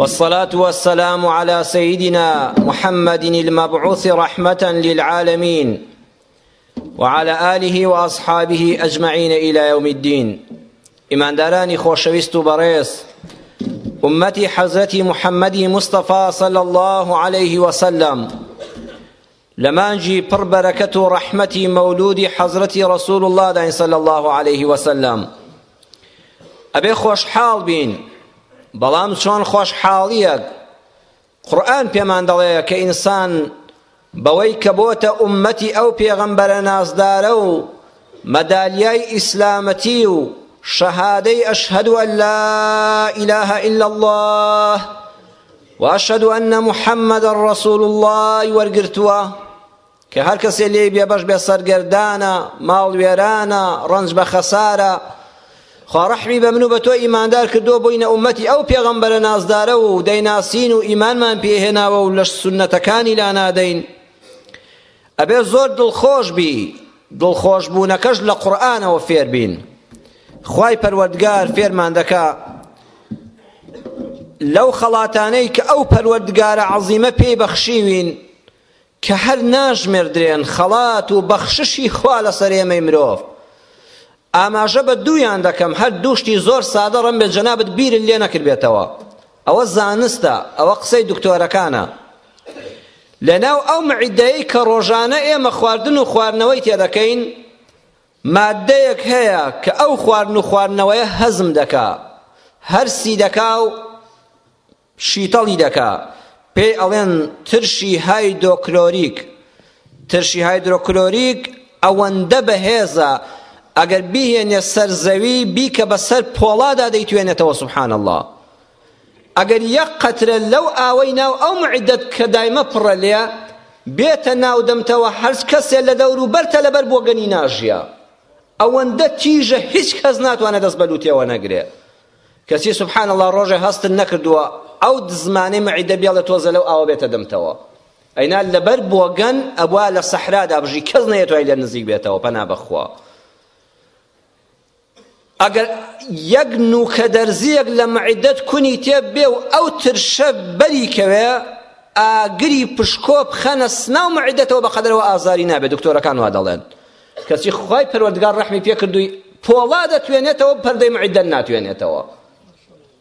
والصلاة والسلام على سيدنا محمد المبعوث رحمة للعالمين وعلى آله وأصحابه أجمعين إلى يوم الدين إمان داراني خوشويست بريس أمتي حضرت محمد مصطفى صلى الله عليه وسلم لە مانگی پڕ بەرەکەت و ڕەحمەتی مەولودی حەزرەتی ڕەسول اللە داین صلی اللە علیه وسلم ئەبێ خۆشحاڵ بین بەڵام چۆن خۆشحاڵیەک قورئان پێمان دەڵێ کە ئینسان بەوەی کە بۆتە ئومەتی ئەو پێغەمبەرە نازدارە و مەدالیای ئیسلامەتی و شەهادەی ئەشهەدو ئەن لا ئیلاهە ئیلا اللە واشهد ان محمدا رسول اللە ی وەرگرتووە کە هەر کەسێ لێی بێبەش بێ سەرگەردانە ماڵ وێرانە ڕەنج بە خەسارە خوا ڕەحمی بە من و بە تۆ ئیماندار کردو بووینە ئومەتی ئەو پێغەمبەرە نازدارە و دەیناسین و ئیمانمان پێهێناوە و لە سونەتەکانی لا نادەین ئەبێ زۆر دڵخۆش بی دڵخۆش بوونەکەش لە قورئانەوە فێر بین خوای پەروەردگار فێرمان دەکا لەو خەڵاتانەی کە ئەو پەروەردگارە عەزیمە پێی بەخشیوین کە هەر ناژمێردرێن خەڵات و بەخششی خوا لەسەر ئێمەی مرۆڤ ئاماژە بە دوویان دەکەم هەر دووشتی زۆر سادە ڕم بێ جەنابت بیرن لێ نەکردبێتەوە ئەوە زانستە ئەوە قسەی دکتۆرەکانە لەناو ئەو معیدەیەی کە ڕۆژانە ئێمە خواردن و خواردنەوەی تێدەکەین مادەیەک هەیە کە ئەو خواردن و خواردنەوەیە هەزم دەکا هەرسی دەکا و شیتەڵی دەکا پێی ئەڵێن ترشی هایدۆکلۆریک ترشی هایدرۆکلۆریک ئەوەندە بەهێزە ئەگەر بیهێنێ سەر زەوی بیکە بەسەر پۆڵادا دەیتوێنێتەوە سبحان الله ئەگەر یەک قەترە لەو ئاوەی ناو ئەو معدەت کە دایمە پڕە لێ بێتە ناو دەمتەوە هەرچ کەسێ لە دەور و بەرتە لەبەر بۆگەنی ناژیا ئەوەندە تیژە هیچ کەس ناتوانێت دەست بە لوتێوە نەگرێ کەچی سبحان الله ڕۆژێ هەستن نەکردووە ئەو دزمانەی مەعیدە بێڵە تۆزە لەو ئاوە بێتە دەمتەوە ئەینا لەبەر بۆگەن ئەبوا لە سەحرادا بژی کەس نەیەتوای لە نزیک بێتەوە پەنا بەخوا ئەگەر یەک نوکە دەرزیەک لە مەعیدەت کونی تێ بێ و ئەو ترشە بەری کەوێ ئاگری پشکۆ بخەنە سناو مەعیدەتەوە بە قەدەرەوە ئازاری نابێت دکتۆرەکان وا دەڵێن کەچی خی پەروەردگار ڕەحمی پێکردووی پۆڵا دەتوێنێتەوە پەردەی مەعیدەت ناتوێنێتەوە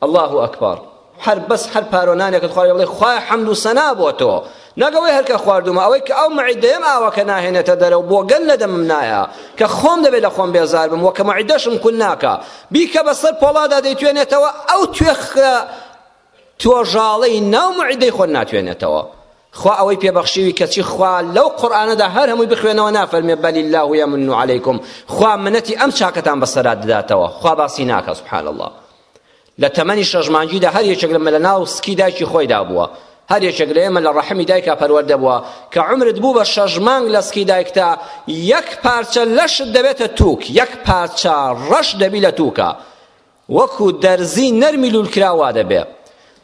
اللە اکبر هەر بەس هەر پارۆ نانێکت خوارد بڵێ خوای حەمد و سەنا بۆ تۆ نەک ئەوەی هەرکە خواردومە ئەوەی کە ئەو مەعیدەیەم ئاوەکە ناهێنێتە دەرەوە بۆ گەن لە دەمم نایە کە خۆم دەبێت لە خۆم بێزار بم وە کە مەعیدەشم کون ناکە بیکە بەسەر پۆڵادا دەیتوێنێتەوە ئەو توێخە تۆژاڵەی ناو مەعیدەی خۆن ناتوێنێتەوە خوا ئەوەی پێبەخشیوی کەچی خوا لەو قورآانەدا هەر هەمووی بخوێنەوە نافەرمێ بەلی الله یمن علیکم خوا منەتی ئەم چاکەتان بەسەرا دەداتەوە خوا باسی ناکە سبحان الله لە تەمەنی شەش مانگیدا هەر یەکێک لەمە لە ناو سکی دایکی خۆیدا بووە هەر یەکێک لە ئێمە لە ڕەحمی دایکا پەروەردە بووە کە عمرت بوو بە شەش مانگ لە سکی دایکتا یەک پارچە لەشت دەبێتە تووک یەک پارچە ڕەش دەبی لە تووکە وەکو دەرزی نەرمی لولکراوا دەبێ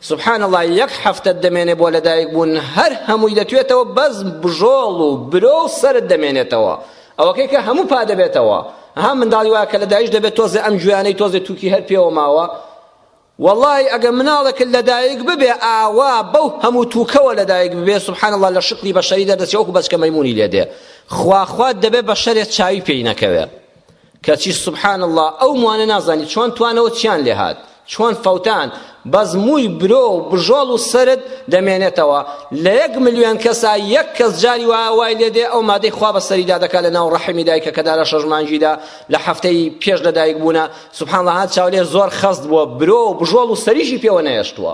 سبحان اللە یەک هەفتەت دەمێنێ بۆ لەدایک بوون هەر هەمووی دەتوێتەوە بەس بژۆڵ و برۆ و سەرت دەمێنێتەوە ئەوەکەی کە هەموو پا دەبێتەوە ها منداڵی وایە کە لەدایش دەبێت تۆزێ ئەم گویانەی تۆزێ تووکی هەر پێوە ماوە واللهی ئەگە مناڵێکت لەدایک ببێ ئاوا بەو هەموو تووکەوە لەدایک ببێ سبحان الله لە شکلی بەشەری دەردەچێ وەکو بەچکە مەیمونی لێ دێ خواخوات دەبێ بەشەرێ چاوی پێی نەکەوێ کەچی سبحان اللە ئەو موانە نازانی چۆن توانەوە چیان لێ هات چۆن فەوتان بەس مووی برۆ و بژۆڵ و سرد دەمێنێتەوە لە یەک ملیۆن کەسا یەک کەس جاری وایە وای لێ دێ ئەو مادەی خوا بە سەریدا دەکات لە ناو ڕەحمی دایکەکەدا لە شەش مانگیدا لە هەفتەی پێش لە دایک بوونە سبحان اللە هات چاولێ زۆر خەست بووە برۆ و بژۆڵ و سەریشی پێوە نەهێشتووە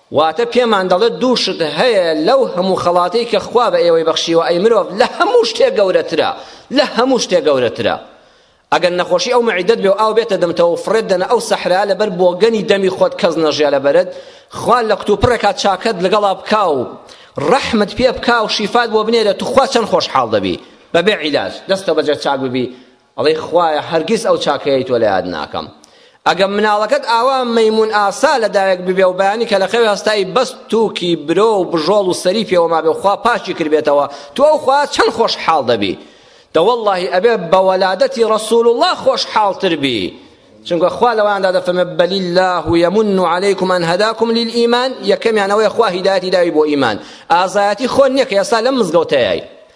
واتە پێمان دەڵێت دوو شت هەیە لەو هەموو خەڵاتەی کە خوا بە ئێوەی بەخشیوە ئەی مرۆڤ لە هەموو شتێک گەورەترە لە هەموو شتێک گەورەترە ئەگەر نەخۆشی ئەو مەعیدەت بێ و ئاو بێتە دەمتەوە فڕێت دەنە ئەو سەحرا لەبەر بۆگەنی دەمی خۆت کەس نەژیا لەبەرت خوا لە کتوپڕێکا چاکەت لەگەڵا بکا و ڕەحمت پێ بکا و شیفات بۆ بنێرە توخوا چەند خۆشحاڵ دەبی بەبێ عیلاج دەستە بەجێ چاک ببی ئەڵێی خوایە هەرگیز ئەو چاکەیەی تۆ لە یاد ناکەم ئەگەم مناڵەکەت ئاوا مەیمون ئاسا لە دایک ببێ و بەیانی کە لە خەوێ هەستایی بەس تووکی برۆ و بژۆڵ و سەری پێوە مابێ و خوا پاکی کردبێتەوە تو ئەو خوا چەند خۆشحاڵ دەبی دە وەڵڵاهی ئەبێ بە وەلادەتی ڕەسول الله خۆشحاڵتر بی چونکە خوا لەواندا دەفەرمێ بەل الله یمن علیکم ان هداکم للایمان یەکەمیانەوەی خوا هیدایەتی داوی بۆ ئیمان ئازایەتی خۆ نییە کە ئێستا لەم مزگەوتەیە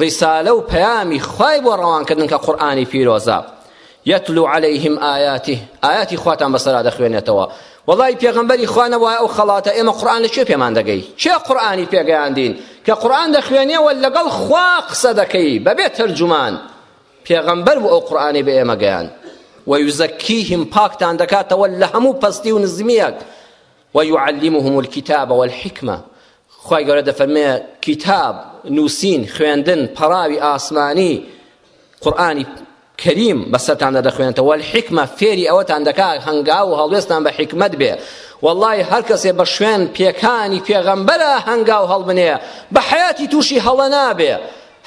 ڕیسالە و پەیامی خوای بۆ ڕەوانکردن کە قورئانی پیرۆزە یتلو علیهم ئاياته ئاياتی خواتان بەسەرا دەخوێنێتەوە وڵی پێغمبەری خوانە وایە ئەو خەڵاتە ئێمە قورآن لە کوێ پێمان دەگەی چێ قورآانی پێگەیاندین کە قورآن دەخوێنیەوە لەگەڵ خوا قسە دەکەی بەبێ تەرجومان پێغمبەر و ئەو قورآانی بە ئێمە گەیان وەیوزەکیهم پاکتان دەکاتەوە لە هەموو پەستی و نزمیەک ویعلمهم الکتاب والحکمە خوای گەورە دەفەرمێ کتاب نووسین خوێندن پەڕاوی ئاسمانی قورآانی کەریم بەسەرتاندا دەخوێنێتەوە الحکمە فێری ئەوەتان دەکات هەنگاو و هەڵوێستان بە حکمت بێ واللهی هەر کەسێ بە شوێن پێکانی پێغەمبەرە هەنگاو هەڵبنێ بە حیاتی تووشی هەڵە نابێ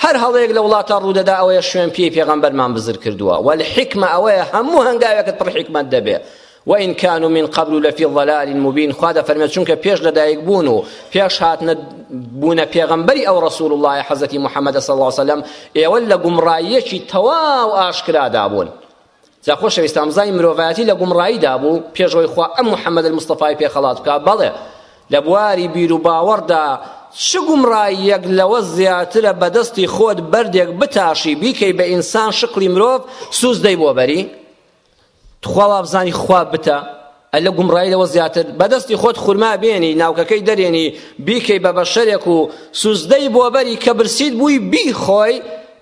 هەر هەڵەیەک لە وڵاتە ڕوودەدا ئەوەیە شوێن پێی پێغەمبەرمان بزر کردووە والحکمە ئەوەیە هەموو هەنگاوێکت پڕ حکمت دەبێ وان کانوا من قبل لفی ضلال مبین خوا دەفەرمێت چونکە پێش لەدایک بوون و پێش هاتنە بوونە پێغەمبەری ئەو ڕسول اللهە حەزەتی محەممەد صلی الله وسلم ئێوە لە گومڕاییەکی تەواو ئاشکرادا بوون جا خۆشەویستان بزانین مرۆڤایەتی لە گومڕاییدا بوو پێشەوەی خوا ئەم محەممەد المستەفای پێ خەڵات بکە بەڵێ لە بواری بیر و باوەڕدا چ گومڕاییەک لەوە زیاترە بەدەستی خۆت بەردێک بتاشی بیکەی بە ئینسان شکڵی مرۆڤ سوزدەی بۆ بەری تخوا وابزانی خوا بتە ئەلە گومڕایی لەوە زیاتر بەدەستی خۆت خورما بێنی ناوکەکەی دەرێنی بیکەی بە بەشەرێک و سوزدەی بۆبەری کە برسیت بووی بیخۆی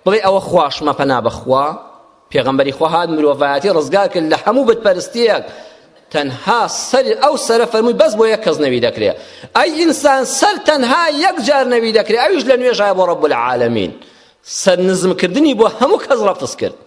بڵێ ئەوە خواشمە پەنا بەخوا پێغەمبەری خوا هات مرۆڤایەتی ڕزگار کرد لە هەموو بتپەرستیەک تەنها سەر ئەو سەرە فەرمووی بەس بۆ یەک کەس نەوی دەکرێ ئەی ئینسان سەر تەنها یەک جار نەوی دەکرێ ئەویش لە نوێژای بۆ ڕەب العالمین سەر نزمکردنی بۆ هەموو کەس ڕەفتز کرد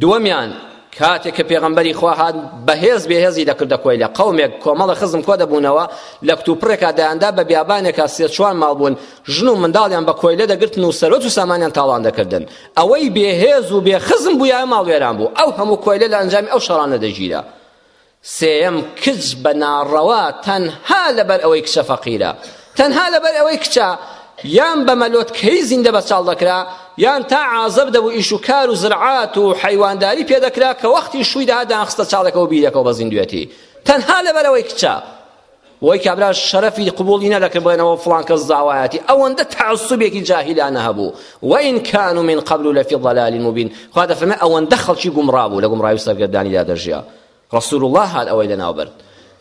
دووەمیان، کاتێک کە پێغەمبەری خوا هات بەهێز بێهێزی دەکردە کۆیلە قەومێک کۆمەڵە خزم کۆ دەبوونەوە لە کتوپڕێکا دایاندا بە بیابانێکا سێ چوار ماڵ بوون ژن و منداڵیان بە کۆیلە دەگرتن و سەرۆت و سامانیان تاڵان دەکردن ئەوەی بێهێز و بێ خزم بوویە ماڵوێران بوو ئەو هەموو کۆیلە لە ئەنجامی ئەو شەڕانە دەگیرا سێیەم، کچ بە ناڕەوا تەنها لەبەر ئەوەی کچە فەقیرە، تەنها لەبەر ئەوەی کچە یان بە مەلۆتکەیی زیندە بەچاڵ دەکرا، یان تا عازەب دەبوو ئیش و کار و زرعات و حەیوانداری پێ دەکرا کە وەختی شووی دەهات دەیانخستە چاڵێکەوە و بیدەکەوە بە زیندووێتی تەنها لەبەر ئەوەی کچە. بۆی کابرا شەرەفی قبوڵی نەدەکرد بڵێنەوە فڵان کەس داوایەتی ئەوەندە تعسبێکی جاهیلانە هەبوو وئین کانوا من قبل لەفی ضلال مبین خوا دەفەرمێ ئەوەندە خەڵکی گومڕا بوو لە گومڕاوی سەرگەردانیدا دەژیا رسول الله هات ئەوەی لەناو برد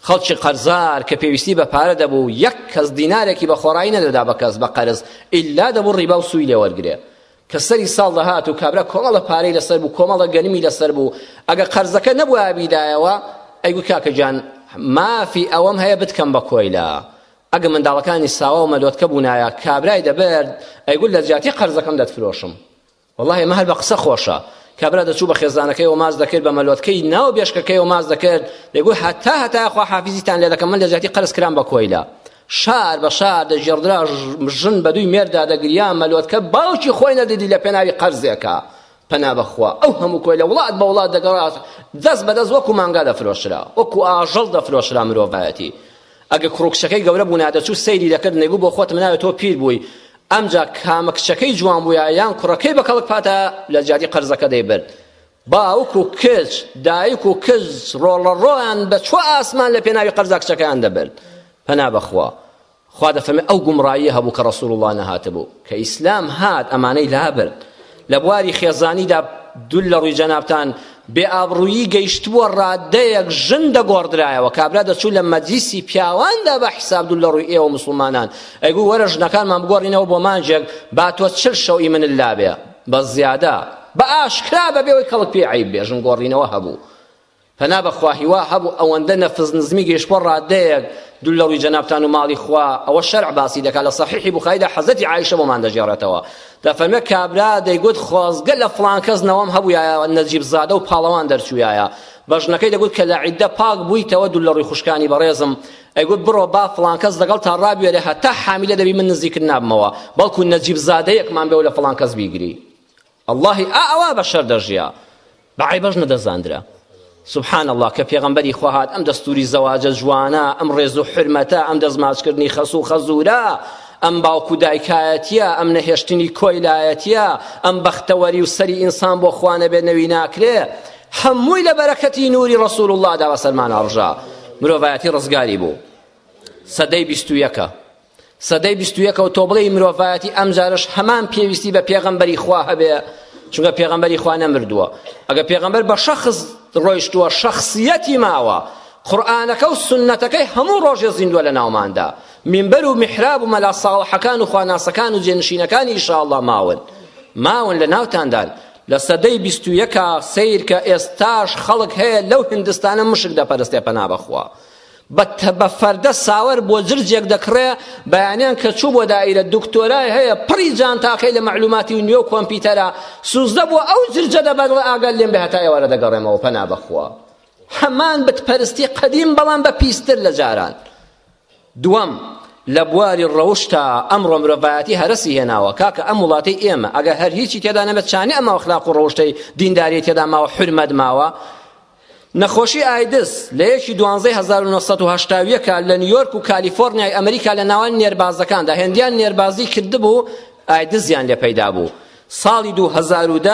خەڵکی قەرزار کە پێویستی بە پارە دەبوو یەک کەس دینارێکی بە خۆڕایی نەدەدا بە کەس بە قەرز ئیلا دەبوو ڕیبا و سووی لێوەرگێ کە سەری ساڵ دەهات و کابرا کۆمەڵە پارەی لەسەر بوو کۆمەڵە گەنمی لەسەر بوو ئەگە قەرزەکە نەبووە بیدایەوە ئەیگو کاکە جان مافی ئەوەم هەیە بتکەم بە کۆیلە ئەگە منداڵەکانی ساوا و مەلۆتکە بوونایە کابرای دەبرد ئەیگو لە جیاتی قەرزەکەم دەتفرۆشم والله ئێمە هەر بە قسە خۆشە کابرا دەچوو بە خێزانەکەی و ماز دەکرد بە مەلۆتکەی ناو بێشکەکەی و ماز دەکرد دەگوت هەتا هەتا خوا حافیزیتان لێ دەکەم من لە جیاتی قەرز کرام بە کۆیلە شار بە شار دەگێڕدرا، ژن بە دووی مێرددا دەگریا، مەلۆتکە باوکی خۆی نەدەدی لە پێناوی قەرزێکا. پەنا بە خوا، ئەو هەموو کۆیلە وڵات بە وڵات دەگەڕا، دەست بە دەست وەکوو مانگا دەفرۆشرا، وەکوو ئاژەڵ دەفرۆشرا مرۆڤایەتی. ئەگە کوڕ و کچەکەی گەورە بوونا دەچوو سەیری دەکرد، نەیبوو بۆ خۆتم ناوێ تۆ پیر بووی، ئەمجا کامە کچەکەی جوان بوویایە یان کوڕەکەی بە کەڵک پاتایە لە جیاتی قەرزەکە دەیبرد. باوک و کچ، دایک و کز ڕۆڵە ڕۆیان بە چوە ئاسمان لە پێناوی قەرزا کچەکەیان دەبرد. پەنا بەخوا. خوا دەفەرمێ ئەو گومڕاییە هەبوو کە ڕەسوڵ اللە نەهاتبوو. کە ئیسلام هات ئەمانەی لابرد. لە بواری خێزانیدا دوور لە ڕووی جەنابتان بێ ئابڕوویی گەیشتبووە ڕادەیەک ژن دەگۆڕدرایەوە کابرا دەچوو لە مەجلیسی پیاواندا بە حیساب دوور لە ڕووی ئێوە موسڵمانان ئەیگوو وەرە ژنەکانمان بگۆڕینەوە بۆ مانجێک با تۆ چل شەوی من لابێ بە زیادە، بە ئاشکرا بەبێ ئەوەی کەڵک پێی عەیب بێ، ژنگۆڕینەوە هەبوو. پەنا بە خوا هیوا هەبوو ئەوەندە نەفس نزمی گەیشت بۆ ڕادەیەک، دوور لە ڕووی جەنابتان و ماڵی خوا، ئەوە شەرع باسی دەکات، لە سەحیحی بوخاریدا حەزرەتی عائیشە بۆمان دەگێڕێتەوە، دەفەرمێت کابرا دەیگوت خۆزگە لە فڵان کەس نەوەم هەبوویایە نەجیبزادە و پاڵەوان دەرچوویایە، بە ژنەکەی دەگوت کە لە عیددە پاک بوویتەوە دوور لە ڕووی خوشکانی بەڕێزم، ئەیگوت بڕۆ با فڵان کەس لەگەڵ تا ڕابێرێ هەتا حامیلە دەبی من نزیکت نابمەوە بەڵکو نەجیب زادەیەکمان بێ و لە فڵان کەس بیگری اللهی ئا ئەوا بە شەر دەژیا بە عیبەش نەدەزاندرا سبحان الله کە پێغەمبەری خوا هات ئەم دەستوری زەواجە جوانە ئەم ڕێز و حرمەتە ئەم دەستماچکردنی خەس و خەزورە ئەم باوکو دایکایەتیە ئەم نەهێشتنی کۆیلایەتیە ئەم بەختەوەری و سەری ئینسان بۆ خوانەبێ نەوی ناکرێ هەمووی لە بەرەکەتی نوری رسول الله دا بەسەرمان ئاڕژا مرۆڤایەتی ڕزگاری بوو سەدەی بیست و یەکە سەدەی بیست و یەکە و تۆ بڵێی مرۆڤایەتی ئەمجارش هەمان پێویستی بە پێغەمبەری خوا هەبێ چونکە پێغەمبەری خوا نەمردووە ئەگە پێغەمبەر بە شەخص ڕۆیشتووە شەخصیەتی ماوە قورآانەکە و سنەتەکەی هەموو ڕۆژێ زیندووە لە ناوماندا منبەر و میحراب و مەلا ساڵحەکان و خواناسەکان و جێنشینەکانی ئیشاءالله ماون ماون لە ناوتاندان لە سەدەی بیست و یەکا سەیرکە ئێستاش خەڵک هەیە لەو هندستانە مشک دەپەرستێ پەنا بەخوا بە فەردە ساوەر بۆ جرجێک دەکڕێ بەیانیان کە چوو بۆ دایرە دکتۆرای هەیە پڕی جانتاکەی لە معلوماتی و نوێ و کۆمپیوتەرە سوزدە بۆ ئەو جرجە دەبەر ڕە ئاگەر لێم بێ هەتا ئێوارە دەگەڕێمەوە پەنا بەخوا هەمان بتپەرستی قەدیم بەڵام بە پیستر لە جاران دووەم، لە بواری ڕەوشتا ئەمڕۆ مرۆڤایەتی هەرەسی هێناوە، کاکە ئەم وڵاتەی ئێمە ئەگەر هەر هیچی تێدا نەبێت چانی ئەم ئەخلاق و ڕەوشتەی دینداری تێدا ماوە حرمەت ماوە نەخۆشی ئایدز لە یەکی دوانزەی 1970ەکە لە نیویۆرک و کالیفۆرنیای ئەمریکا لە ناوان نێربازەکاندا هەندیان نێربازی کردبوو ئایدزیان لێ پەیدا بوو ساڵی 2010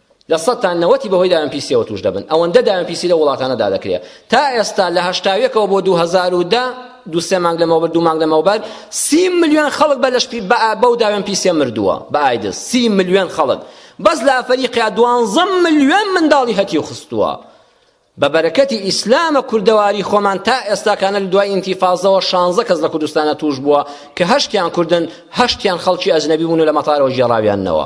لە سەد تا نەوەتی بەهۆی داوێن پیسیەوە توش دەبن ئەوەندە داوێن پیسی لە وڵاتانەدا دەکرێت تا ئێستا لە هەشتاویەکەوە بۆ 2010 دو سێ مانگ لەمەوبەر دوو مانگ لەمەوبەر سی ملیۆن خەڵک بە لەش بەو داوێن پیسێ مردووە بە ئایدز سی ملیۆن خەڵک بەس لە ئەفریقیا دوانزە ملیۆن منداڵی هەتی و خستووە بە بەرەکەتی ئیسلامە کوردەواری خۆمان تا ئێستاکانە لە دوای ئینتیفازەوە شانزە کەس لە کوردستانە توش بووە کە هەشتیان کوردن هەشتیان خەڵکی ئەجنەبی بوون و لە مەتارەوە گێڕاویانەوە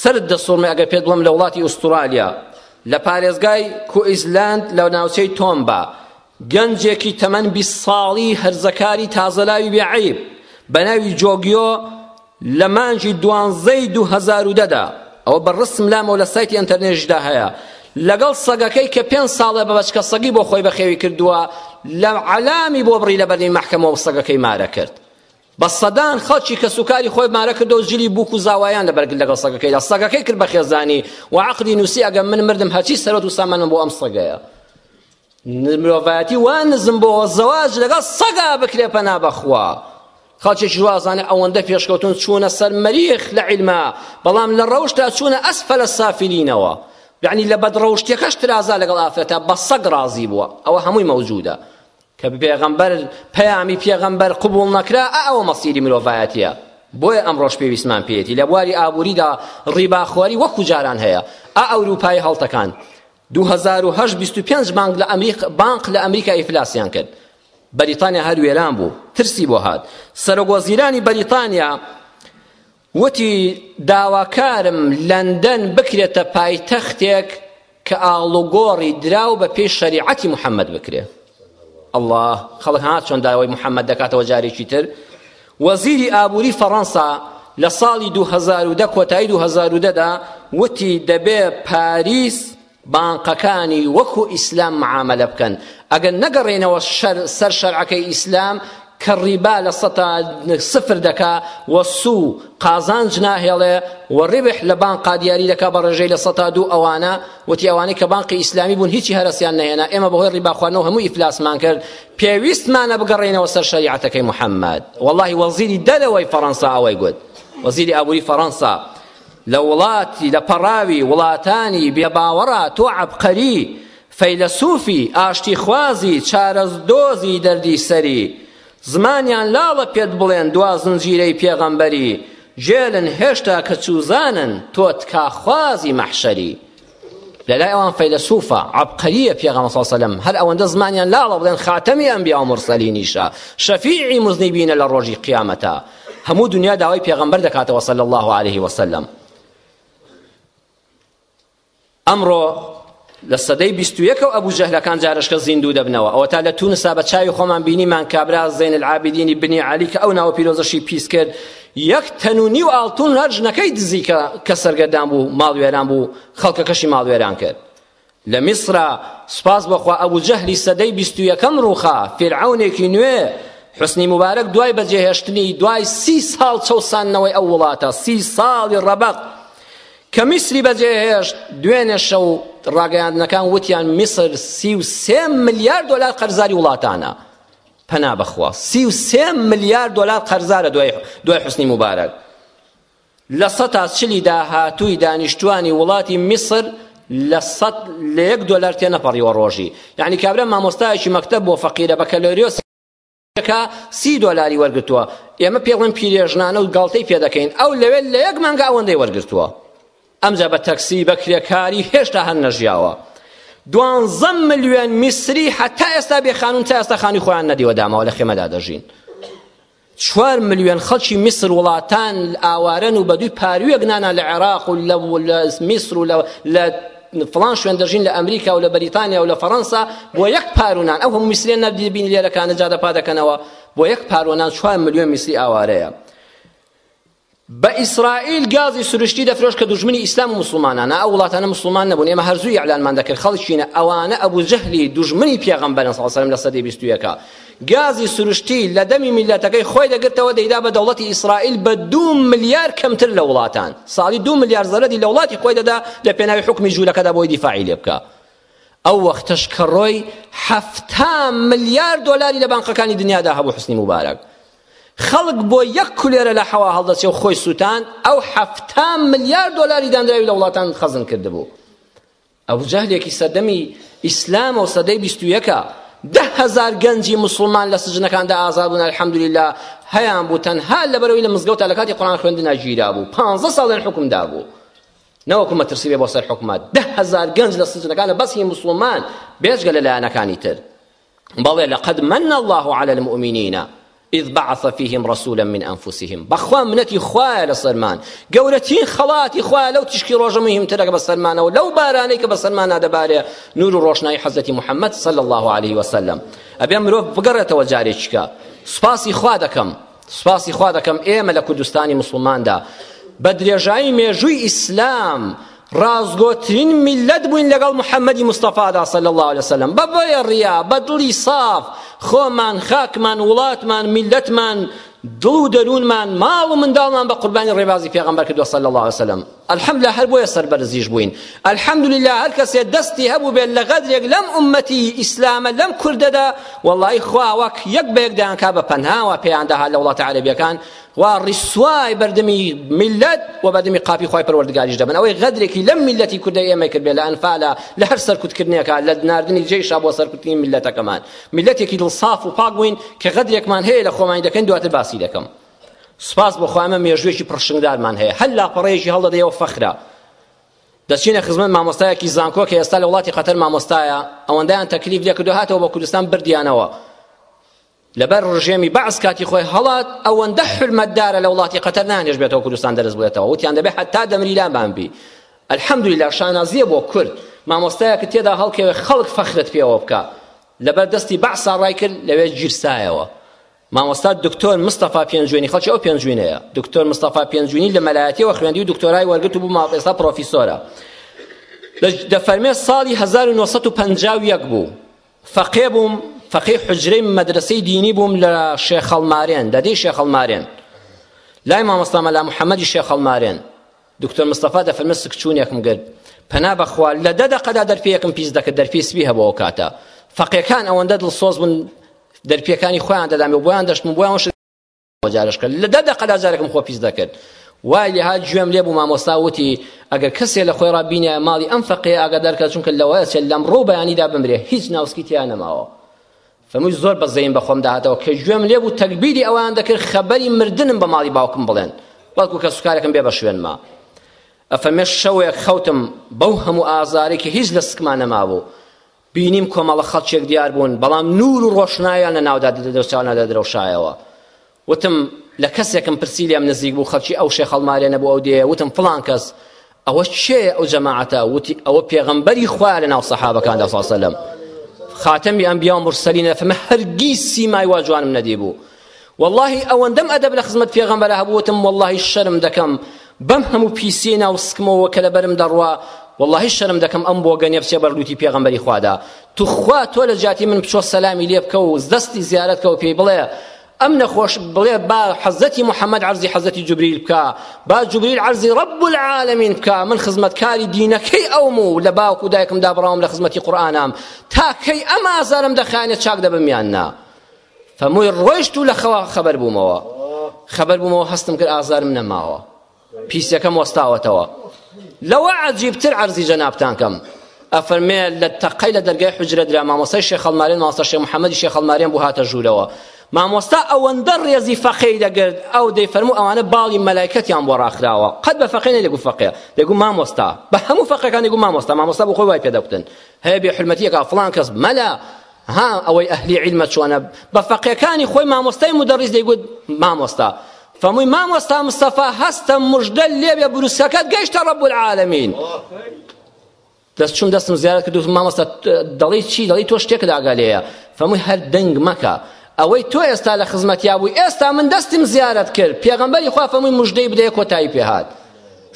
سەرت دەسوڕمێ ئەگەر پێت بڵێم لە وڵاتی ئوسترالیا لە پارێزگای کوئیزلاند لە ناوچەی تۆمبا گەنجێکی تەمەن بیست ساڵی هەرزەکاری تازەلاوی بێعەیب بە ناوی جۆگیۆ لە مانگی دوانزەی 2010دا ئەوە بە ڕسم لامەوە لە سایتی ئەنتەرنێژدا هەیە لەگەڵ سەگەکەی کە پێنج ساڵە بە بەچکە سەگی بۆ خۆی بەخێوی کردووە لە عەلامی بۆ بڕی لە بەردەی مەحکەمەوە سەگەکەی مارە کرد بە سەدان خەڵکی کەسوکاری خۆی مارە کردەوە و جلی بووک و زاوایان لە بەرگل لەگەڵ سەگەکەیدا سەگەکەی کرد بە خێزانی و عەقدی نووسی ئەگەر من مردم هەرچی سەرۆت و سامانم بۆ ئەم سەگەیە مرۆڤایەتی وا نزم بۆ زەواج لەگەڵ سەگا بکرێ پەنا بەخوا خەڵکێکی وازانە ئەوەندە پێشکەوتون چوونە سەر مەریخ لە عیلما بەڵام لە ڕەوشتا چوونە ئەسفەلە سافلینەوە یعنی لە بەدڕەوشتەکەش ترازا لەگەڵ ئافرەتە بە سەگ ڕازی بووە ئەوە هەمووی مەوجودە کە پێغەمبەر پەیامی پێغەمبەر قبوڵ نەکرا ئا ئەوە مەسیری مرۆڤایەتیە بۆیە ئەمڕۆش پێویستمان پێیەتی لە بواری ئابووریدا ڕیباخۆری وەکو جاران هەیە ئا ئەوروپای هەڵتەکان 2008 25 بانک لە ئەمریکا بانک لە ئەمریکا ئیفلاسیان کرد بەریتانیا هەر وێران بوو ترسی بۆ هات سەرۆک وەزیرانی بەریتانیا وتی، داواکارم لەندەن بکرێتە پایتەختێک کە ئاڵوگۆڕی دراو بە پێی شەریعەتی محەمەد بکرێ. ئەڵا خەڵک ها چۆن داوای محەمەد دەکاتەوە جارێکی تر. وەزیری ئابووری فەڕەنسا لە ساڵی 2010 کۆتایی 2010 دا وتی دەبێ پاریس بانقەکانی وەکو ئیسلام معاملە بکەن ئەگەر نەگەڕێنەوە سەر شەرعەکەی ئیسلام کە ڕیبا لە سەتا سفر دەکا و سو قازانج ناهێڵێ و ڕبح لە بان قادیاری دەکا بە ڕێژەی لە سەتا دوو ئەوانە وتی ئەوانەی کە بانقی ئیسلامی بوون هیچی هەرسیان نەهێنا ئێمە بەهۆی ڕیبا خوانەوە هەموو ئیفلاسمان کرد پێویستمانە بگەڕێنەوە سەر شەریعەتەکەی محەممەد واللهی وەزیری دەرەوەی فەڕەنسا ئەوەی گوت وەزیری ئابووری فەڕەنسا لە وڵاتی لە پەڕاوی وڵاتانی بێ باوەڕا تۆ عەبقەری فەیلەسوفی ئاشتی خوازی چارەز دۆزی دەردی سەری زمانیان لاڵە پێت بڵێن دوا زنجیرەی پێغەمبەری گێلن هێشتا کە چوزانن تۆ تکا خوازی مەحشەری لە لای ئەوان فەیلەسوفە عەبقەریە پێغەمبەر صلی الله علیه و هەر ئەوەندە زمانیان لاڵە بڵێن خاتەمی ئەنبیا و مرسلینیشە شەفیعی مذنبینە لە ڕۆژی قیامەتە هەموو دنیا داوای پێغەمبەر دەکاتەوە صلی الله علیه و سلم ئەمڕۆ لە سەدەی بیست و یەکەو ئەبوو جەهلەکان جارشکە زیندوو دەبنەوە ئەوە تا لە تونسا بە چاوی خۆمان بینیمان کابرا زین العابدینی بنی علی کە ئەو ناوە پیرۆزەشی پیس کرد یەک تەن و نیو ئاڵتون هەر ژنەکەی دزی کە کە سەرگەردان بوو ماڵوێران بوو خەڵکەکەشی ماڵوێران کرد لە میسرە سپاس بەخوا ئەبوو جەهلی سەدەی بیست و یەکەم ڕووخا فیرعەونێکی نوێ حسنی مبارەک دوای بەجێهێشتنی دوای سی ساڵ چەوساندنەوەی ئەو وڵاتە سی ساڵی ڕەبەق کە میسری بەجێهێشت دوێنێ شەو ڕاگەیاندنەکان وتیان میسر سی و سێ ملیار دۆلار قەرزاری وڵاتانە پەنا بەخوا سی و سێ ملیار دۆلار قەرزارە دوای دوای حسنی مبارەک لە سەتا چلی داهاتووی دانیشتوانی وڵاتی میسر لە سەد لە یەک دۆلار تێ نەپەڕیوە ڕۆژی یعنی کابرا مامۆستایەکی مەکتەب بۆ فەقیرە بەکەلۆریۆس ەکە سی دۆلاری وەرگتووە ئێمە پێڵم پیرێژنانە و گاڵتەی پێ دەکەین ئەو لەوێت لە یەک مانگە ئەوەندەی وەرگتووە ئەمجا بە تەکسی بە کرێکاری هێشتا هەر نەژیاوە دوانزە ملیۆن میسری حتا ئێستا بێ خانون تا ئێستا خانی خۆیان نەدیوە داماوە لە خێمەدا دەژین چوار ملیۆن خەڵکی میسر وڵاتان ئاوارن و بەدوی پارویەک نانا لە عێراق و لە میسر و لە فلان شوێن دەژین لە ئەمریکا و لە بەریتانیا و لە فەڕەنسا بۆ یەک پارونان ئەو هەموو میسرێن نەبیبین لێرەکانە جادەپا دەکەنەوە بۆ یەک پارۆنان چوار ملیۆن میسری ئاوارەیە بە ئیسرائیل گازی سروشتی دەفرۆش کە دوژمنی ئیسلام و مسلمانانە ئەو وڵاتانە مسلمان نەبوون ئێمە هەر زووی ئیعلانمان دەکرد خەڵکینە ئەوانە ئەبو جەهلی دوژمنی پێغەمبەرن صلی الله علیه و سلم لە سەدەی 21 گازی سروشتی لە دەمی میلەتەکەی خۆی دەگرتەوە دەیدا بە دەوڵەتی ئیسرائیل بە 2 ملیار کەمتر لە وڵاتان ساڵی 2 ملیار زەرەدی لە وڵاتی خۆی دەدا لە پێناوی حکومی جوولەکەدا بۆی دیفاعی لێ بکە ئەو وەختەش کەڕۆی حەفتا ملیار دۆلاری لە بانقەکانی دنیادا هەبوو حسنی مبارەک خەڵک بۆ یەک کولێرە لە حەوا هەڵدەچێ و خۆی سووتاند ئەو حەفتا ملیار دۆلاری داندراوی لە وڵاتان خەزن کردبوو ئەبو جەهلێکی سەردەمی ئیسلامە و سەدەی بیست و یەکە ده هزار گەنجی مسلمان لە سجنەکاندا ئازاد بوون الحمدلله هەیان بوو تەنها لەبەرەوەی لە مزگەوت لە کاتی قڕان خوێندنا گیرا بوو پانزە ساڵ لەن حکم دابوو نەوەکو مەترسی بێ بۆ سەر حکومەت ده هزار گەنج لە سجنەکانە بەس هی مسلمان بێجگە لە لایەنەکانی تر بەڵێ لقد من الله علی المؤمنین اذ بعث فيهم رسولا من انفسهم بخوا منەتی خوایە لەسەرمان گەورەترین خەڵاتی خوایە لەو تیشکی ڕۆژە مهمترە کە بەسەرمانەوە لەو بارانەی کە بەسەرمانە دەبارێ نور و ڕۆشنایی حەزەتی محەممەد صلی الله عليه وسلم ئەبێ مرۆڤ بگەڕێتەوە جارێکیکە سوپاسی خوا دەکەم سپاسی خوا دەکەم ئێمە لە کوردستانی مسلماندا بە درێژایی مێژووی ئیسلام ڕازگۆترین میلەت بووین لەگەڵ محەممەدی مستەفادا سەل الله عليه وسلم بە بۆیە ڕیا بە دڵی ساف خۆمان خاکمان وڵاتمان میلەتمان دڵ و دەروونمان ماڵ و منداڵمان بە قوربانی ڕێبازی پێغەمبەر کردووە سەل الله عليه وسلم الحمدللە هەر بۆیە سەربەرزیش بووین الحمدللە هەر کەسێ دەستی هەبوو بێت لە غەدرێک لەم ئومەتی ئیسلامە لەم کوردەدا وەڵی خوا وەک یەک بەیەک دەیانکا بە پەنهاوە پێیان دەها لە وڵاتە عەرەبیەکان و ڕیسوای بەردەمی میلەت و بەردەمی قاپی خوای پەروەردگاریش دەبن ئەوەی غەدرێکی لەم میلەتی کوردە ئێمە کرد بێ لە ئەنفالە لە هەر سەرکوتکردنێکە لە ناردنی جێشا بۆ سەرکوتنی میلەتەکەمان میلەتێکی دڵ صاف و پاک بووین کە غەدرێکمان هەیە لە خۆمانی دەکەین دواتر باسی دەکەم سپاس بۆ خوا ئەمە مێژوویەکی پڕشنگدارمان هەیە هەر لاپەڕەیەکی هەڵدەدەیەوە فەخرە دەچینە خزمەت مامۆستایەکی زانکۆ کە ئێستا لە وڵاتی قەتەر مامۆستایە ئەوەندەیان تەکلیف لێ کردو هاتەوە بۆ کوردستان بردیانەوە لەبەر ڕژێمی بەعس کاتی خۆی هەڵات ئەوەندە حرمەتدارە لە وڵاتی قەتەر نانێش بێتەوە کوردستان دەرس بێتەوە وتیان دەبێت حتا دەمری لامان بی الحمدلله شانازیە بۆ کورد مامۆستایەکە تێدا هەڵکەوێت خەڵک فەخرت پێوە بکە لەبەر دەستی بەعسا ڕای کرد لەوێ گیرسایەوە مامۆستا دکتۆر مستەفا پێنجوێنی خەڵکی ئەو پێنجوینەیە دکتۆر مستەفا پێنجوینی لە مەلایەتیەوە خوێندی و دکتۆرای وەرگرت و بوو ماڵپێستا پرۆفیسۆرە دەفەرمێ ساڵی 1950 بوو فەقێ بووم فەقی حجرەی مەدرسەی دینی بووم لە شێخەڵمارێن دەدەی شێخەڵمارێن لای مامۆستا مەلا محەممەدی شێخەڵمارێن دکتۆر مستەفا دەفەرمێت سکچوونێکم گرت پەنا بەخوا لە دە دەقەدا دەرپێکم پیس دەکرد دەرپی سپی هەبوو ئەو کاتە فەقێکان ئەوەندە دڵسۆز بوون دەرپیەکانی خۆیان دەدام و بۆیان دەشتم بۆیان وش جارش کرد لە دە دەقەدا جارێکم خۆ پیس دەکرد وای لێها گوێم لێ بوو مامۆستا وتی ئەگەر کەسێ لە خۆی ڕابینە ماڵی ئەم فەقێ ئاگادارکە چونکە لەوەیە چێت لەم ڕۆ بەیانیدا بمرێ هیچ ناوسکی تیا نەماوە فەرمووی زۆر بە زەین بە خۆمدا هاتەوە کە گوێم لێ بوو تەگبیری ئەوان دەکرد خەبەری مردنم بە ماڵی باوکم بڵێن بەڵکو کە سوکارەکەم بێ بە شوێنما ئەفەرمێ شەوێک خەوتم بەو هەموو ئازارێ کە هیچ لە سکمان نەمابوو بینیم کۆمەڵە خەڵکێک دیار بوون بەڵام نور و ڕۆشنایان لە ناودا دەدرەوساوە نادەدرەوشایەوە وتم لە کەسێکم پرسی لێم نزیک بوو خەڵکی ئەو شێخ هەڵمارێ نەبوو ئەو دێ وتم فڵان کەس ئەوە کێ ئەو جەماعەتە وتی ئەوە پێغەمبەری خوا لە ناو سەحابەکاندا صلی الله علیه وسلم خاتمی ئەنبیا و مرسلینە فمە هەرگیز سیمای وا جوانم نەدیبوو واللهی ئەوەندەم ئەدەب لە خزمەت پێغەمبەر هەبووتم واللهی شەرم دەکەم بەم هەموو پیسی ناو سکمەوە کە لەبەرم دەڕوا واللهی شەرم دەکەم ئەم بۆ گەنێ بچێ بەرلوتی پێغەمبەری خوادا توخوا تۆ لە جیاتی من بچۆ سەلامی لێ بکە و دەستی زیارەت کە و پێی بڵێ ئەم نەخۆش بڵێ با حەزەتی محەممەد عەرزی حەزەتی جوبریل بکە با جوبریل عەرزی ڕب العالمین بکە من خزمەتکاری دینەکەی ئەوم و لە باوک و دایکم دابڕاوم لە خزمەتی قورآانام تا کەی ئەم ئازارم دەخانێت چاک دەبمیان نا فەمووی ڕۆیشت و لە خەوە خەبەر بوومەوە خەبەر بوومەوە هەستم کرد ئازارم نەماوە پیسەکەم وەستاوەتەوە لەوە عجیبتر عەرزی جەنابتان کەم ئەفەرمێ لە تەقەی لە دەرگای حجرە درا مامۆستای شێخ هەڵمارێن مامۆستا شێخ محەممەدی شێخ هەڵمارێن بوو هاتە ژوورەوە مامۆستا ئەوەندە ڕێزی فەقەی دەگرت ئەو دەیفەرموو ئەوانە باڵی مەلایکەتیان بۆ ڕاخراوە قەت بە فەقەی نەدەگو فەقێ دەگو مامۆستا بە هەموو فەقەکان دەگو مامۆستا مامۆستا بۆ خۆی وای پێدەکوتن هەیە بێ حرمەتیەکە فڵان کەس مەلا ها ئەوەی ئەهلی عیلمە چۆنە بە فەقێکانی خۆی مامۆستای مدەڕیس دەیگوت مامۆستا فەمووی مامۆستا مستەفا هەستە مژدە لێوێ بروسکەکەت گەیشتە ڕەب العالمین دەست چوم دەستم زیارەت کرد وتم مامۆستا دەڵی چی دەڵی تۆ شتێکت ئاگا لێیە فەمووی هەر دەنگ مەکە ئەوەی تۆ ئێستا لە خزمەتیا بووی ئێستا من دەستیم زیارەت کرد پێغەمبەری خوا فەمووی مژدەی بدەیە کۆتایی پێهات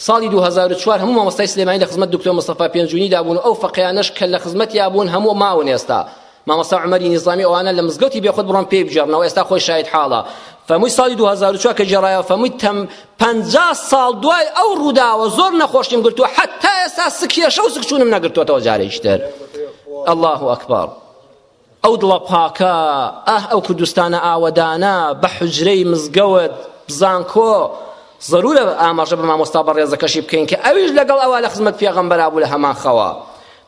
ساڵی 2004 هەموو مامۆستای سلێمانی لە خزمەت دکتۆر مستەفا پێنجوینیدا بوون و ئەو فەقێیانەش کە لە خزمەتیا بوون هەموو ماون ئێستا مامۆستا عمەری نیزامی ئەوانە لە مزگەوتی بێخود بڕۆن پێی بجێڕنەوە ئێستا خۆی شاید حاڵە فەمووی ساڵی 2004 کە جێڕایەوە فەمووی تەم پەنجا ساڵ دوای ئەو ڕووداوە زۆر نەخۆشیم گرتووە حتا ئێستا سکێشە و سکچوونم نەگرتووەتەوە جارێکتر الله ئەکبەر ئەو دڵە پاکە ئاه ئەو کوردستانە ئاوەدانە بە حجرەی مزگەوت زانکۆ ضرورە ئاماژە بە مامۆستا بەڕێزەکەشی بکەین کە ئەویش لەگەڵ ئەوە لە خزمەت پێغەمبەرا بوو لە هەمان خەوە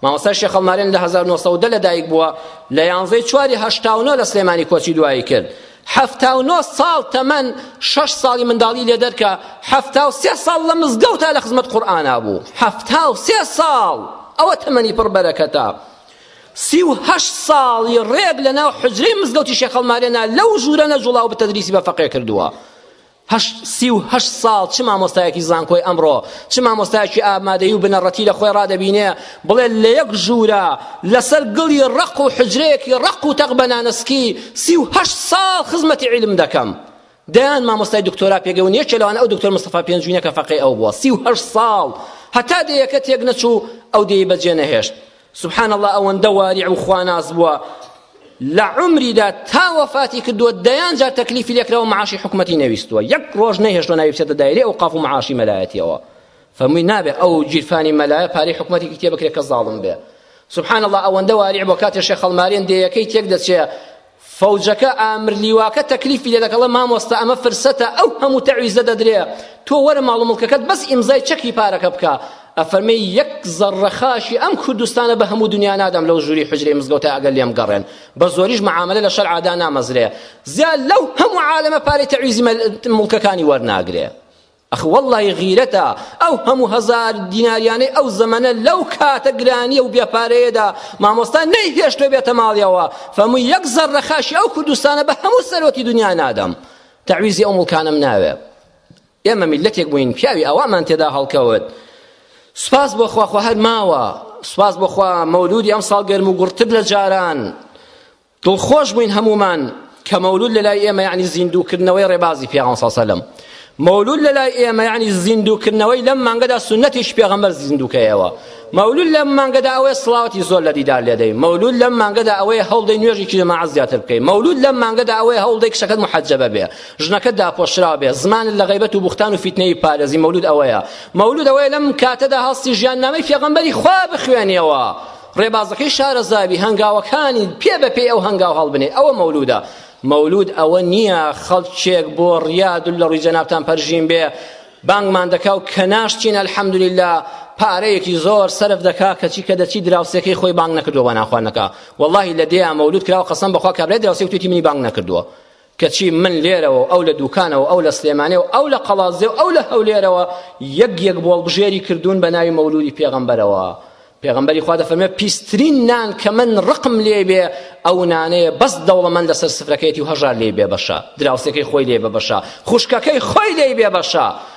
مامۆستای شێخ هەڵمارێن لە 1970 لەدایک بووە لە یانزەی چواری هەشتا و نۆ لە سلێمانی کۆچی دوایی کرد حەفتا و نۆ ساڵ تەمەن شەش ساڵی منداڵی لێ دەرکە حەفتا و سێ ساڵ لە مزگەوتا لە خزمەت قورئانا بوو حەفتا و سێ ساڵ ئەوە تەمەنی پڕ بەرەکەتە سی و هەشت ساڵی ڕێک لە ناو حجرەی مزگەوتی شێخ هەڵمارێنا لەو ژوورە نەجوڵا و بتەدریسی بە فەقێ کردووە سی و هەشت ساڵ چ مامۆستایەکی زانکۆی ئەمڕۆ چ مامۆستایەکی ئامادەی و بنەڕەتی لە خۆی ڕادەبینێ بڵێ لە یەک ژوورە لەسەر گڵی ڕق و حجرەیەکی ڕق و تەق بەنانسکی سی و هەشت ساڵ خزمەتی عیلم دەکەم دەیان مامۆستای دکتۆرا پێگەون یەکێ لەوانە ئەو دکتۆر مستەفا پێنجوینە کە فەقێ ئەو بووە سی و هەشت ساڵ هەتا دەیەکە تێک نەچوو ئەو دێی بەجێ نەهێشت سبحان الله ئەوەندە واریع و خواناس بووە لە عمریدا تا وەفاتی کردووە دەیان جار تەکلیفی لێکراوە معاشی حکومەتی نەویستووە یەک ڕۆژ نەهێشتوە ناوی بچێتە دایرەی ئەو قاف و معاشی مەلایەتیەوە فەرمووی نابێ ئەو گیرفانی مەلایە پارەی حکومەتێکی تێ بکرێت کە زاڵم بێ سبحان الله ئەوەندە واریع بۆ کاتێ شێخ هەڵمارێن دێیەکەی تێک دەچێ فەوجەکە ئامر لیواکە تەکلیفی لێ دەکەڵە مامۆستا ئەمە فرسەتە ئەو هەموو تەعویزە دەدرێ تۆ وەرە ماڵ و مڵکەکەت بەس ئیمزای چەکی پارەکە بکە ئەفەرمی یەک زەڕە خاشی ئەم کوردستانە بە هەموو دنیا نادەم لەو ژووری حجرەی مزگەوتە ئەگەر لێم گەڕێن بە زۆریش معاملە لە شەر عادا نامەزرێ زیاد لەو هەموو عالەمە پارەی تەویزی مڵکەکانی وەرناگرێ ئەخ وەڵڵای غیرەتە ئەو هەموو هەزار دیناریانەی ئەو زەمەنە لەو کاتە گرانیە و بێپارەیەدا مامۆستا نەیهێشتۆ بێتە ماڵیەوە فەمووی یەک زەڕە خاشی ئەو کوردستانە بە هەموو سەرۆکی دنیا نادەم تەعویزی ئەو مڵکانم ناوێ ئێمە میلەتێک بووین پیاوی ئەوامان تێدا هەڵکەوت سپاس بۆ خواخوا هەر ماوە سپاس بۆ خوا مەولودی ئەم ساڵ گەرم و گوڕتر لە جاران دڵخۆش بووین هەموومان کە مەولود لەلای ئێمە یعنی زیندووکردنەوەی ڕێبازی پێغەمبەر صلی الله علیه و سلم مولود لەلای ئێمە یعنی زیندووکردنەوەی لەم مانگەدا سنەتیش پێغەمبەر زیندووکەیەوە مولود لەم مانگەدا ئەوەیە سڵاوەتی زۆر لە دیدار لێ دەین مولود لەم مانگەدا ئەوەیە هەوڵدەی نوێژێکی جەماعەت زیاتر بکەین مولود لەم مانگەدا ئەوەیە هەوڵدەی کچەکەت محەجەبە بێ ژنەکەت داپۆشراوە بێ زمانت لە غیبەت و بوختان و فیتنەی پارێزی مولود ئەوەیە مولود ئەوەیە لەم کاتەدا هەستی ژیاننامەی پێغەمبەری خوا بخوێنیەوە ڕێبازەکەی شارەزابی هەنگاوەکانی پێ بە پێی ئەو هەنگاو هەڵبنێ ئەوە مەولودا مەولود ئەوە نییە خەڵکێک بۆ ڕیادل لە ڕووی جەنابان پەرژین بێ بانگمان دەکا و کە ناشتین الحەمدللا پارەیەکی زۆر سرف دەکا کەچی کە دەچی دراوسێکەی خۆی بانگ نەکردووە بە ناخواردنەکە واللهی لە دێیا مەولود کراوە قەسەم بەخوا کابرای دراوسێک توێتی منی بانگ نەکردووە کەچی من لێرەوە ئەو لە دوکانەوە ئەو لە سلێمانێ و ئەو لە قەڵازێ و ئەو لە هەولێرەوە یەک یەک بۆڵبژێری کردوون بە ناوی مەولودی پێغەمبەرەوە پێغمبەری خوا دەفەرمێ پیسترین نان کە من ڕقم لێ بێ ئەو نانەیە بەس دەوڵەمەند لەسەر سفرەکەیەتی و هەژار لێی بێ بەشە دراوسێکەی خۆی لێ بە بەشە خوشکەکەی خۆی لێی بێ بەشە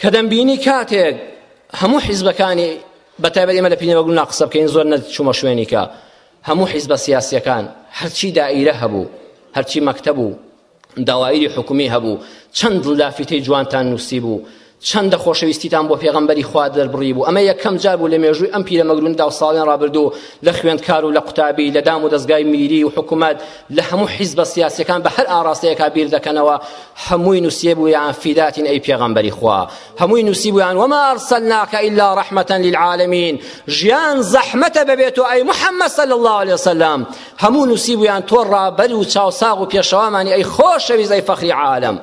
کە دەمبینی کاتێک هەموو حیزبەکانی بەتایبەت ئێمە لە پینەوە گونا قسە بکەین زۆر نەچوومە شوێنیکە هەموو حیزبە سیاسیەکان هەرچی دائیرە هەبوو هەرچی مەکتە بوو داوایری حکومی هەبوو چەند لافیتەی جوانتان نووسی بوو چەندە خۆشەویستیتان بۆ پێغەمبەری خوا دەربڕی بوو ئەمە یەکەم جار بوو لە مێژووی ئەم پیرە مەگروندا و ساڵیان ڕابردوو لە خوێندکار و لە قوتابی لە دام و دەستگای میری و حکوومەت لە هەموو حیزبە سیاسەکان بە هەر ئاراستەیەکا بیر دەکەنەوە هەمووی نوسیبوو یان فیداتین ئەی پێغەمبەری خوا هەمووی نوسیبوو یان وما ارسلناک الا رحمة للعالمین ژیان زەحمەتە بەبێت و ئەی محمد صلی الله علیه وسلم هەموو نوسیبوو یان تۆ ڕابەر و چاوساغ و پێشەوامانی ئەی خۆشەویست ئەی فەخری عالم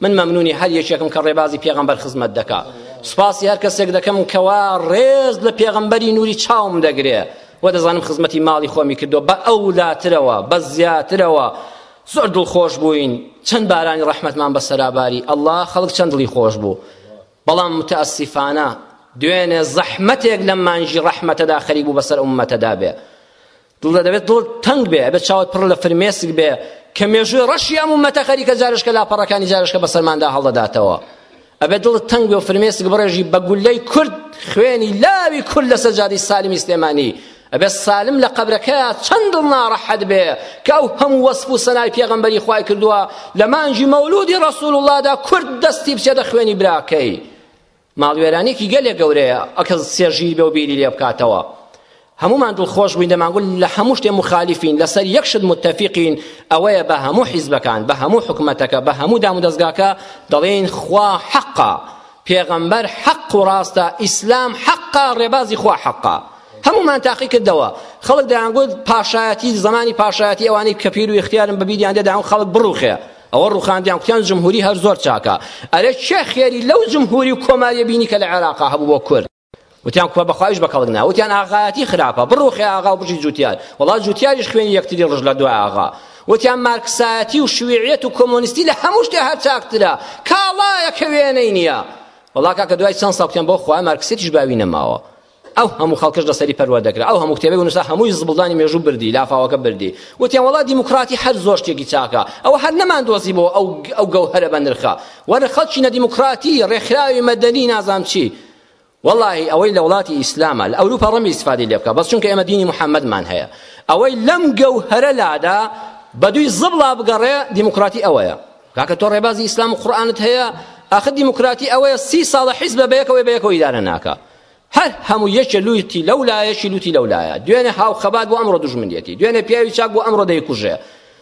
من مەمنونی هەر یەکێکم کە ڕێبازی پێغەمبەر خزمەت دەکا سوپاسی هەر کەسێک دەکەم کەوا ڕێز لە پێغەمبەری نوری چاوم دەگرێ و دەزانم خزمەتی ماڵی خۆمی کردو بە ئەولاترەوە بە زیاترەوە زۆر دڵخۆش بووین چەند بارانی ڕەحمەتمان بەسەرا باری ئەڵا خەڵک چەند دڵی خۆش بوو بەڵام متەسیفانە دوێنێ زەحمەتێک لەم مانجی ڕەحمەتەدا خەریک بوو بەسەر ئومەتەدا بێ دڵە دەبێت دڵ تەنگ بێ بە چاوت پڕ لە فرمێسک بێ کە مێژووی ڕەشی ئەم ومەتە خەریکە جارشکە لاپەڕەکانی جارشکە بەسەرماندا هەڵدەداتەوە ئەبێ دڵت تەنگ بێ و فرمێسک بڕێژی بە گولەی کورد خوێنی لاوی کورد لەسەر جادی سالمی سلێمانی ئەبێ سالم لە قەبرەکەیە چەند دڵ ناڕەحەت بێ کە ئەو هەموو وەسف و سەنای پێغەمبەری خوای کردووە لە مانجی مەولودی ڕەسول اللهدا کورد دەستی بچێتە خوێنی براکەی ماڵوێرانێکی گەلێ گەورەیە ئەکە سێژیر بێ و بیری لێ بکاتەوە هەموومان دڵخۆش بووین دەمانگوت لە هەموو شتێ مخالیفین لەسەر یەک شت متفقین ئەوەیە بە هەموو حیزبەکان بە هەموو حکومەتەکە بە هەموو دام و دەزگاکە دەڵێن خوا حەقا پێغەمبەر حەق و ڕاستە ئیسلام حەقا ڕێبازی خوا حەقا هەمومان تاقی کردەوە خەڵک دەیانگوت پاشایەتی زمانی پاشایەتی ئەوانەی کە پیر و اختیارن بەبیریان دەداون خەڵک بڕوخێ ئەوە ڕوخاندیان کوتیان جمهوری هەر زۆر چاکە ئەرێ چێ خێری لەو جمهوری و کۆماریە بینی کە لە عێراقا هەبوو بۆ کورد وتیان کو بەخوایش بە کەڵک نا وتیان ئاغایەتی خراپە بڕوخێ ئاغا و بژی جوتیار وەڵا جوتیاریش خوێنی یەکتری ڕژ لە دوای ئاغا وتیان مارکسایەتی و شویعیەت و کۆمۆنیستی لە هەموو شتێ هەر چاکترە کاڵایە کە وێنەی نییە وەڵا کاکە دوای چەند ساڵ وتیان بۆ خوا مارکسیەتیش باوی نەماوە ئەو هەموو خەڵکش لەسەری پەروەردە کرا ئەو هەموو کتێبی ونووسا هەمووی زبڵدانی مێژوو بردی لافاوەکە بردی وتیان وەڵا دیموکراتی هەر زۆر شتێکی چاکە ئەوە هەر نەمان دۆزی بۆ ئەو ئەو گەوهەرە بە نرخە وەرە خەڵکی نەدیموکراتی ڕێکخراوی مەدەنی نازام چی واللهی ئەوەی لە وڵاتی ئیسلامە لە ئەوروپا ڕەمی استفادەی لێ بکە بەس چونکە ئێمە دینی محەممەدمان هەیە ئەوەی لەم گەوهەرە لادا بە دوی زبڵا بگەڕێ دیموکراتی ئەوەیە کاکە تۆ ڕێبازی ئیسلام و قورآانت هەیە ئاخر دیموکراتی ئەوەیە سی ساڵە حیز بە بەیەکەوەی بەیەکەوە ئیدارە ناکە هەر هەموو یەکێ لویتی لەو لایەکی لوتی لەو لایە دوێنێ هاو خەبات بۆ ئەمڕۆ دژمنیەتی دوێنێ پیاوی چاک بۆ ئەمڕۆ دەیکوژێ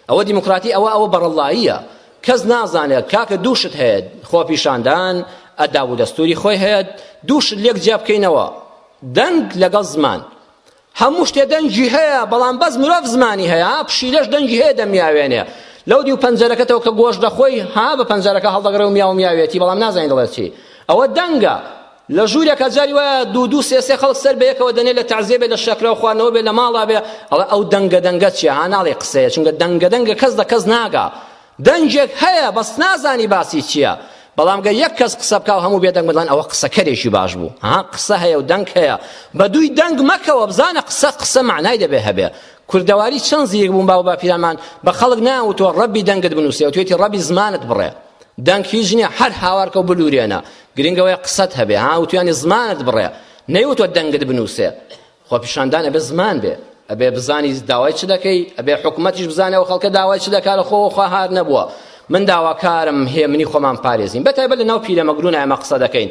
ئەوە دیموکراتی ئەوە ئەوە بەڕەڵاییە کەس نازانێت کاکە دوو شت هەیە خۆپیشاندان ئەدا و دەستوری خۆی هەیە دوو شت لێک جیا بکەینەوە دەنگ لەگەڵ زمان هەموو شتێ دەنگی هەیە بەڵام بەس مرۆڤ زمانی هەیە پشیلەش دەنگی هەیە دەمیاوێنێ لەو دیو پەنجەرەکەتەوە کە گۆش دەخۆی ها بە پەنجەرەکە هەڵدەگرە و میاو میاوێتی بەڵام نازانین دەڵێت چی ئەوە دەنگە لە ژوورێکا جاری وایە دوو دوو سێ سێ خەڵک سەر بە یەکەوە دەنێ لە تەعزیە بێ لە شەکرە و خواردنەوە بێ لە ماڵا بێ ئەڵێ ئەو دەنگە دەنگە چیە ها ناڵێ قسەیە چونکە دەنگە دەنگە کەس لە کەس ناگا دەنگێک هەیە بەس نازانی باسی چییە بەڵام گە یەک کەس قسە بکە و هەموو بێدەنگ بدڵان ئەوە قسەکەرێکی باش بوو ها قسە هەیە و دەنگ هەیە بە دووی دەنگ مەکەوە بزانە قسە قسە معنای دەبێ هەبێ کوردەواری چەند زیرک بوون باو باپیرانمان بە خەڵک ناوتوە ڕەبی دەنگت بنووسێ و توێتی ڕەبی زمانت بڕێ دەنگ هیچ نییە هەر هاوارکە و بلورێنە گرنگە وەیە قسەت هەبێ ها وتویانی زمانت بڕێ نەیوتوە دەنگت بنووسێ خۆ پیشاندان ئەبێ زمان بێ ئەبێ بزانی داوای چ دەکەی ئەبێ حکوومەتیش بزانێ و خەڵکە داوای چ دەکات لە خۆ خوا هار نەبووە من داواکارم هێمنی خۆمان پارێزین بەتایبەت لە ناو پیرەمەگرون ئەمە قسە دەکەین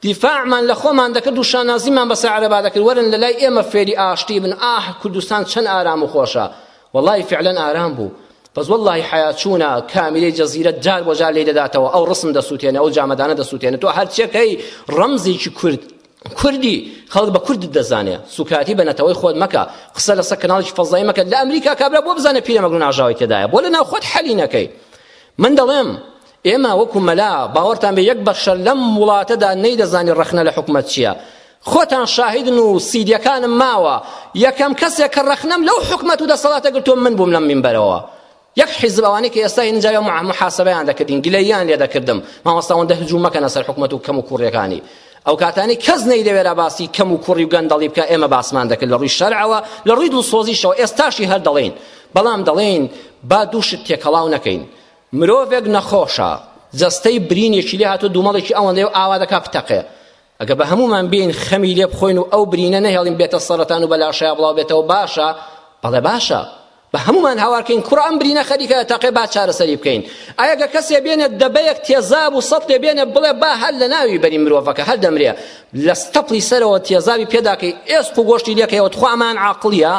دیفاعمان لە خۆمان دەکرد و شانازیمان بە سەر عەرەبا دەکرد وەرن لە لای ئێمە فێری ئاشتی بن ئاه کوردستان چەند ئارام و خۆشە وەڵای فعلەن ئارام بوو بەس وەڵی حیاچوونە کامیرەی جەزیرە جار بۆ جار لێ دەداتەوە ئەو ڕسم دەسووتێنە ئەو جامەدانە دەسووتێنە تۆ هەرچێکەی ڕەمزێکی کورد کوردی خەڵک بە کوردت دەزانێ سوکایەتی بە نەتەوەی خۆت مەکە قسە لەسەر کەناڵێکی فەزای مەکە لە ئەمریکا کابرا بۆ بزانە پیرەمەگرون ئاژاوەی تێدایە بۆ لە ناو خۆت حەلی نەکەی من دەڵێم ئێمە وەکو مەلا باوەڕتان بێ یەک بەخشە لەم وڵاتەدا نەیدەزانی ڕەخنە لە حکومەت چییە خۆتان شاهدن و سیدیەکانم ماوە یەکەم کەسێک کە ڕەخنەم لەو حکومەت و دەسەڵاتە گرتووە من بووم لەم منبەرەوە یەک حیزب ئەوانەی کە ئێستا هێنجا یا محاسبەیان دەکردین گلەییان لێ دەکردم مامۆستاوەندە هجوم مەکەنە سەر حکومەت و کەم و کوڕیەکانی ئەو کاتانی کەس نەیدەوێرا باسی کەم و کوڕی و گەندەڵی بکە ئێمە باسمان دەکرد لە ڕووی شەرعەوە لە ڕووی دڵسۆزیشەوە ئێستاشی هەر دەڵێین بەڵام دەڵێین با دوو شت تێکەڵاو نەکەین مرۆڤێک نەخۆشە جەستەی برینێکی لێ هاتو دوومەڵێکی ئەوەندەی و ئاوا دەکا بتەقێ ئەگە بە هەمومان بین خەمی لێ بخۆین و ئەو برینە نەهێڵین بێتە سەرەتان و بەلاشەیە بڵاو بێتەوە باشە بەڵێ باشە بە هەمومان هاوارکەین کوڕە ئەم برینە خەریکە تەقێ با چارەسەری بکەین ئایەگە کەسێ بێنێ دەبەیەک تێزاب و سەد لێ بێنێ بڵێ با هەر لە ناوی بەری مرۆڤەکە هەر دەمرێ لە ستەپڵی سەرەوە تێزابی پێداکەی ئێسق و گۆشتی لێکەیەوە تخوامان عاقڵیە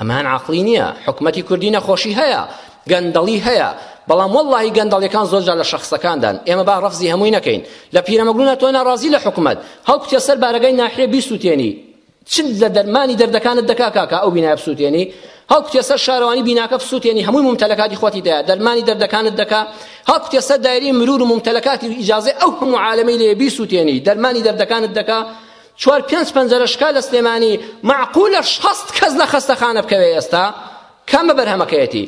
ئەمان عەقڵی نییە حکومەتی کوردی نەخۆشی هەیە گەندەڵی هەیە بەڵام وەڵی گەندەڵیەکان زۆرجار لە شخصەکاندان ئێمە با ڕفزی هەمووی نەکەین لە پیرەمەگرونە تۆ ناڕازی لە حکومت هەڵکوتە سەر بارەگەی ناحێ بیسووتێنی چ لە دەرمانی دەردەکانت دەکا کاکە ئەو بینایە بسووتێنی هەڵکوتە سەر شارەوانی بیناکە بسووتێنی هەمووی ممتەلەکاتی خۆتی دەیە دەرمانی دەردەکانت دەکا هەڵکوتە سەر دایری مرور و ممتەلەکاتی ئیجازە ئەو هەموو عالەمەی لێ بیسووتێنی دەرمانی دەردەکانت دەکا چوار پێنج پەنجەرە شکا لە سلێمانی معقولە شەست کەس لە خەستەخانە بکەوێ ئێستا کامە بەرهەمەکەیەتی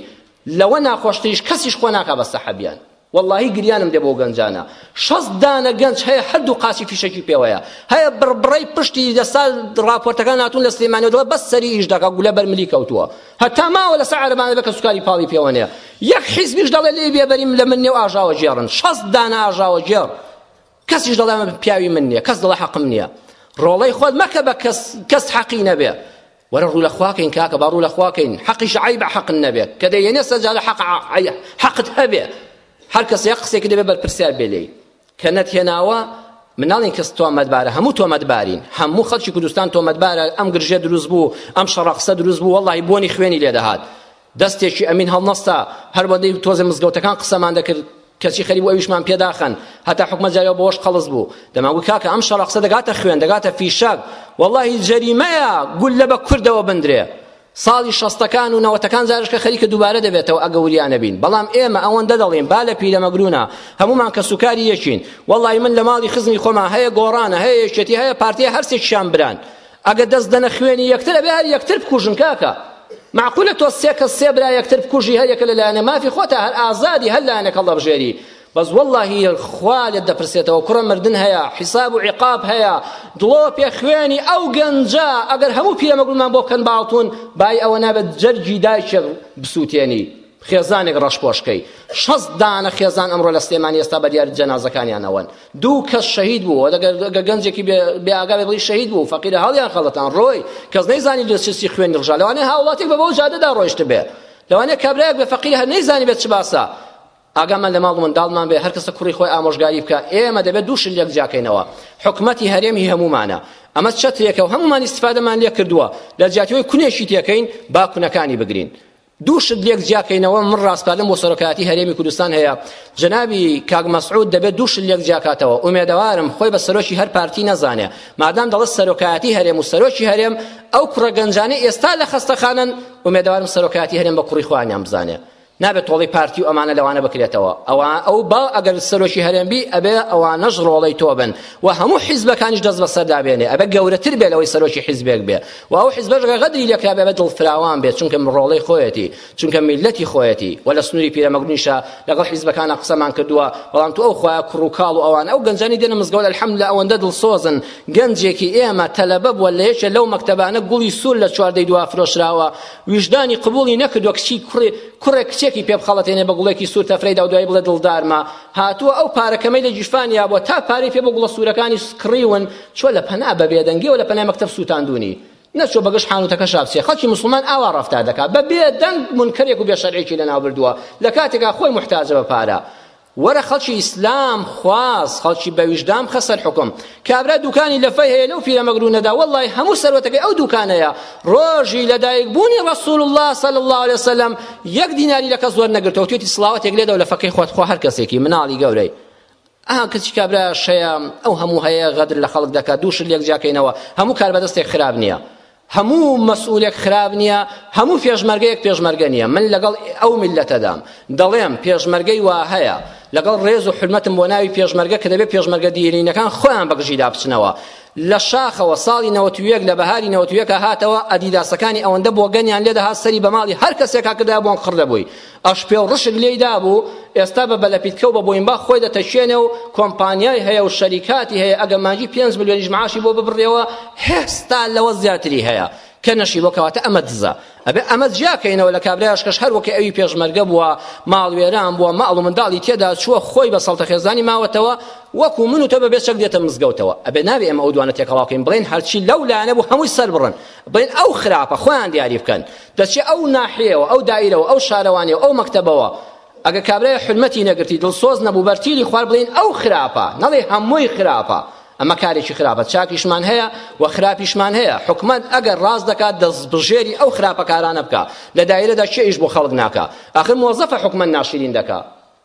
لەوە ناخۆشتیش کەسیش خۆ ناکا بە سەحەبیان واللهی گریانم دێ بۆ گەنجانە شەست دانە گەنج هەیە هەردوو قاچی فیشەکی پێوەیە هەیە بڕبڕەی پشتی دەستا راپۆرتەکان هاتوون لە سلێمانی دڵە بەس سەری ئیش دەکا گولە بەرملی کەوتووە هەتا ماوە لەسەر عەرەبانە بێ کە سوکاری پاڵی پێوە نیە یەک حیزبیش دەڵێ لێی بێبەریم لە من نێو ئاژاوە گێڕن شەست دانە ئاژاوە گێڕ کەسیش دەڵێ ئەمە پیاوی من نییە کەس دەڵێ حەقم نییە ڕۆڵەی خۆت مەکە بە کەس کەس حەقی نەبێ وەرە ڕوو لە خواکەین کاکە با ڕوو لە خواکەین حەقیش عیبە حەق نەبێت کە دەیەنێ سەرجادە حەق حەقت هەبێ هەر کەسێ قسێکی دەبێ بەرپرسیار بێ لێی کە نەتهێناوە مناڵین کەس تۆمەتبارە هەموو تۆمەتبارین هەموو خەڵکی کوردستان تۆمەتبارە ئەم گرژێ دروست بوو ئەم شەڕەقسە دروست بوو وەڵی بۆنی خوێنی لێدەهات دەستێکی ئەمین هەڵنەستا، هەروەدەی تۆزێ مزگەوتەکان قسەمان دەکرد، کەچی خەریک بوو ئەویشمان پێ داخەن، هەتا حوکمە جاری ئەو بەوەش قەڵس بوو، دەمانگوت کاکە ئەم شەڕە قسە دەگاتە خوێن، دەگاتە فیشەک، وەڵاهی جەریمەیە گوللە بە کوردەوە بندرێ. ساڵی شەستەکان و نەوەتەکان جارشکە خەریکە دووبارە دەبێتەوە ئەگە وریا نەبین، بەڵام ئێمە ئەوەندە دەڵێین با لە پیرەمەگروونە هەموومان کەسوکاری یەکین، وەڵاهی من لە ماڵی خزمی خۆما هەیە گۆڕانە، هەیە یەکێتی، هەیە پارتییە، هەرسێکیشیان بران. ئەگە دەست دەنە خوێنی یەکتر ئەبێ هەر یەکتر بکوژن کاکە معقولە تۆ سێ کەس سێ برا یەکتر بکوژی هەر یەکە لەلایەنە مافی خۆتە هەر ئازادی هەر لایەنەکە هەڵدەبژێری بەس واللهی خوا لێت دەپرسێتەوە کوڕە مردن هەیە حیساب و عقاب هەیە دڵۆپێ خوێنی ئەو گەنجە ئەگەر هەموو پیرەمەگوڵمان بۆ بکەن باڵتون بای ئەوە نابێت جەرگی دایکێک بسووتێنی خێزانێک ڕەشپۆشکەی شەست دانە خێزان ئەمڕۆ لە سلێمانی ئێستا بە دیار جەنازەکانیان ئەوەن دوو کەس شەهید بوو گە گەنجێکی بێئگا بڵی شەهید بوو فەقیرە هەڵیان خەڵەتان ڕۆی کەس نەیزانی لە سیسی خوێن ڕژا لەوانێ هاوڵاتێک بە بەو جادەدا ڕۆیشت بێ لەوانێ کابراەک بە فەقیر هەر نەیزانی بێت چ باسە ئاگامان لە ماڵ منداڵمان بێ هەر کەسە کوڕی خۆی ئامۆژگاری بکە ئێمە دەبێت دوو شلیەک جیاکەینەوە حکومەتی هەرێمی هەمومانە ئەمە چەترێکە و هەمومان استفادەمان لێ کردووە لە جیاتیەوەی کونێکی تێکەین با کونەکانی بگرین دوو شت لێک جیاکەینەوە من ڕاستپالم بۆ سەرۆکایەتی هەرێمی کوردستان هەیە جنابی کاک مەسعود دەبێت دوو شت لێک جیاکاتەوە ئومێدەوارم خۆی بە سەرۆکی هەر پارتی نەزانێ مادام دەڵێت سەرۆکایەتی هەرێم و سەرۆکی هەرێم ئەو کوڕە گەنجانە ئێستا لە خەستەخانەن ئومێدەوارم سەرۆکایەتی هەرێم بە کوڕی خۆیانیان بزانێ نابێت تۆڵی پارتی و ئەمانە لەوانە بکرێتەوە ئەوە ئەو با ئەگەر سەرۆکی هەرێمبی ئەبێ ئەوانەش ڕۆڵەی تۆ بن و هەموو حیزبەکانیش دەست بەسەردا بێنێ ئەبێ گەورەتر بێ لەوەی سەرۆکی حیزبێک بێ و ئەو حزبەش غەدری لێکرا بێ دڵ فراوان بێت چونکە ڕۆڵەی خۆیەتی چونکە میلەتی خۆیەتی و لە سنووری پیرەمەگرونیشە لەگەڵ حیزبەکانە قسەمان کردووە بەڵام تو ئەو خوایە کوڕ و کاڵ و ئەوان ئەو گەنجانی دێنە مزگەوت الحمدللە ئەوەندە دڵسۆزن گەنجێکی ئێمە تەلەبە بووە لە یەکێ لەو مەکتەبانە گوڵی سوور لە چواردەی دوا فرۆشراوە ویژدانی قبوڵی نەکردووە کچی کوڕی کوڕێک کچێکی پێ بخەڵەتێنێ بە گوڵێکی سوور تەفرەیدا و دوای بڵێ دڵدارمە هاتووە ئەو پارەکەمەی لە گیرفانیا بووە تا پارەی پێ بۆ گوڵە سوورەکانی کڕیون چۆ لە پەنا بە بێدەنگیەوە لە پەنای مەکتەب سووتاندونی نەچۆ بەگەش حانوتەکەشا بچێ خەڵکی مسلمان ئاوا ڕەفتار دەکات بە بێدەنگ منکەرێک و بێشەرعێکی لەناو بردووە لە کاتێکا خۆی محتاجە بە پارە وەرە خەڵکی ئیسلام خواز خەڵکی بەویژدام خە سەر حکم کابرا دوکانی لەفەی هەیە لەو پیرەمەگرو نەدا والله هەموو سەروەتەکەی ئەو دوکانەیە ڕۆژی لەدایک بوونی ڕسول الله صلی الله عليه وسلم یەک دیناری لە کەس وەرنەگرتەوە توێتی سڵاوەتێک لێدەوە لە فەکەی خۆت خۆ هەر کەسێکی مناڵی گەورەی ئەها کچی کابرایش هەیە ئەو هەموو هەیە غەدر لە خەڵک دەکات دوو شت لێک جیاکەینەوە هەموو کاربەدەستێک خراپ نییە هەموو مەسئولێک خراپ نییە هەموو پێشمەرگەیەک پێشمەرگە نییە من لەگەڵ ئەو میلەتەدام دەڵێم پێشمەرگەی وا هەیە لەگەڵ ڕێز و حلمەتم بۆ ناوی پێشمەرگە کە دەبێت پێشمەرگە دیرینەکان خۆیان بەگژیدا بچنەوە لە شاخەوە ساڵی نەوەتویەک لە بەهاری نەوەتویەکە هاتەوە ئەدیداسەکانی ئەوەندە بۆگەنیان لێدەها سەری بە ماڵی هەر کەسێکا کردای بۆن قڕ دەبووی ئەش پێ و ڕشک لێی دابوو، ئێستا بە بەلەپیتکە و بە بۆینباخ خۆی دەتەکێنێ و کۆمپانیای هەیە و شەریکاتی هەیە، ئەگە مانگی پێنج ملیۆنیش معاشی بۆ ببڕیەوە هێستا لەوە زیاتری هەیە کە نەشیبۆ کەواتە ئەمە دزە. ئەبێ ئەمە جیاکەینەوە لە کابرایش کەش هەر وەکە ئەوی پێشمەرگە بووە، ماڵوێران بووە، ماڵ و منداڵی تێدا چووە، خۆی بە سەڵتە خێزانی ماوەتەوە، وەکو من و تۆ بەبێ چەک دێتە مزگەوتەوە. ئەبێ نابێ ئێمە ئەو دوانە تێکەڵاو کەین، بڵێین هەرچی لەو لایەنە بوو هەمووی سەربڕن. بڵێن ئەو خراپە، خۆیان دیاری بکەن. دەچێ ئەو ناحیەوە ئەو دایرەوە ئەو شارەوانیەوە ئەو مەکتەبەوە ئەگە کابرای حرمەتی نەگرتی دڵسۆز نەبوو بەرتیلی خوار بڵین ئەو خراپە نەڵێ هەمووی خراپە ئەمە کارێکی خراپە چاکیشمان هەیە و خراپیشمان هەیە حکومت ئەگەر ڕاست دەکات دەستبژێری ئەو خراپەکارانە بکە لە دایرەدا چێ ئیش بۆ خەڵک ناکە ئەخر مۆزەفە حکومت ناشرین دەکە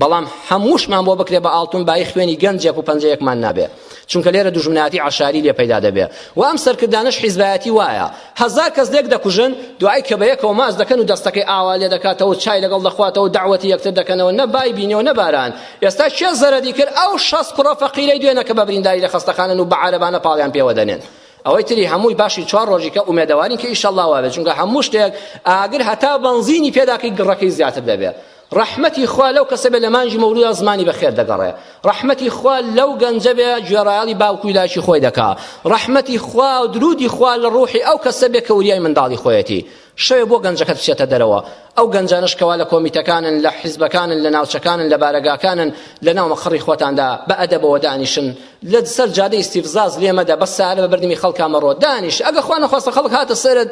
بەڵام هەمووشمان بۆ بکرێ بە ئاڵتون بایی خوێنی گەنجێک و پەنجەیەکمان نابێ چونکە لێرە دوژمنایەتی عشاری لێ پەیدا دەبێ و ئەم سەرکردانەش حیزبایەتی وایە هەزار کەس لێک دەکوژن دوای کە بە یەکەوە ماچ دەکەن و دەستەکەی ئاوا لێ دەکاتەوە و چای لەگەڵ دەخواتەوە دەعوەتی یەکتر دەکەنەوە نە بای بینیەوە نە باران ئێستا کێ زەرەدی کرد ئەو شەست کوڕە فەقیرەی دوێنە کە بە برینداری لە خەستەخانەن و بە عارەبانە پاڵیان پێوە دەنێن ئەوەی تری هەمووی باشی چوار ڕۆژی کە ئومێدەوارین کە ئیشەڵڵا وابێت چونکە هەموو شتێک ئاگر هەتا بەنزینی پێداکەی گڕەکەی زیاتر دەبێت ڕەحمەتی خوا لەو کەسە بێ لە مانگی مەولودا زمانی بەخێر دەگەڕێ ڕەحمەتی خوا لەو گەنجە بێ گوێڕایەڵی باوک و دایکی خۆی دەکا ڕەحمەتی خوا و درودی خوا لە ڕوحی ئەو کەسە بێ کە وریای منداڵی خۆیەتی شەوێ بۆ گەنجەکەت بچێتە دەرەوە ئەو گەنجانش کەوا لە کۆمیتەکانن لە حیزبەکانن لە ناوچەکانن لە بارەگاکانن لە ناو مەقڕی خۆتاندا بە ئەدەبەوە دانیشن لە سەر جادەی ئیستیفزاز لێمەدە بەس سارە بە بردمی خەڵکا مەڕۆ دانیش ئەگە خوا نەخواستە خەڵک هاتە سەرت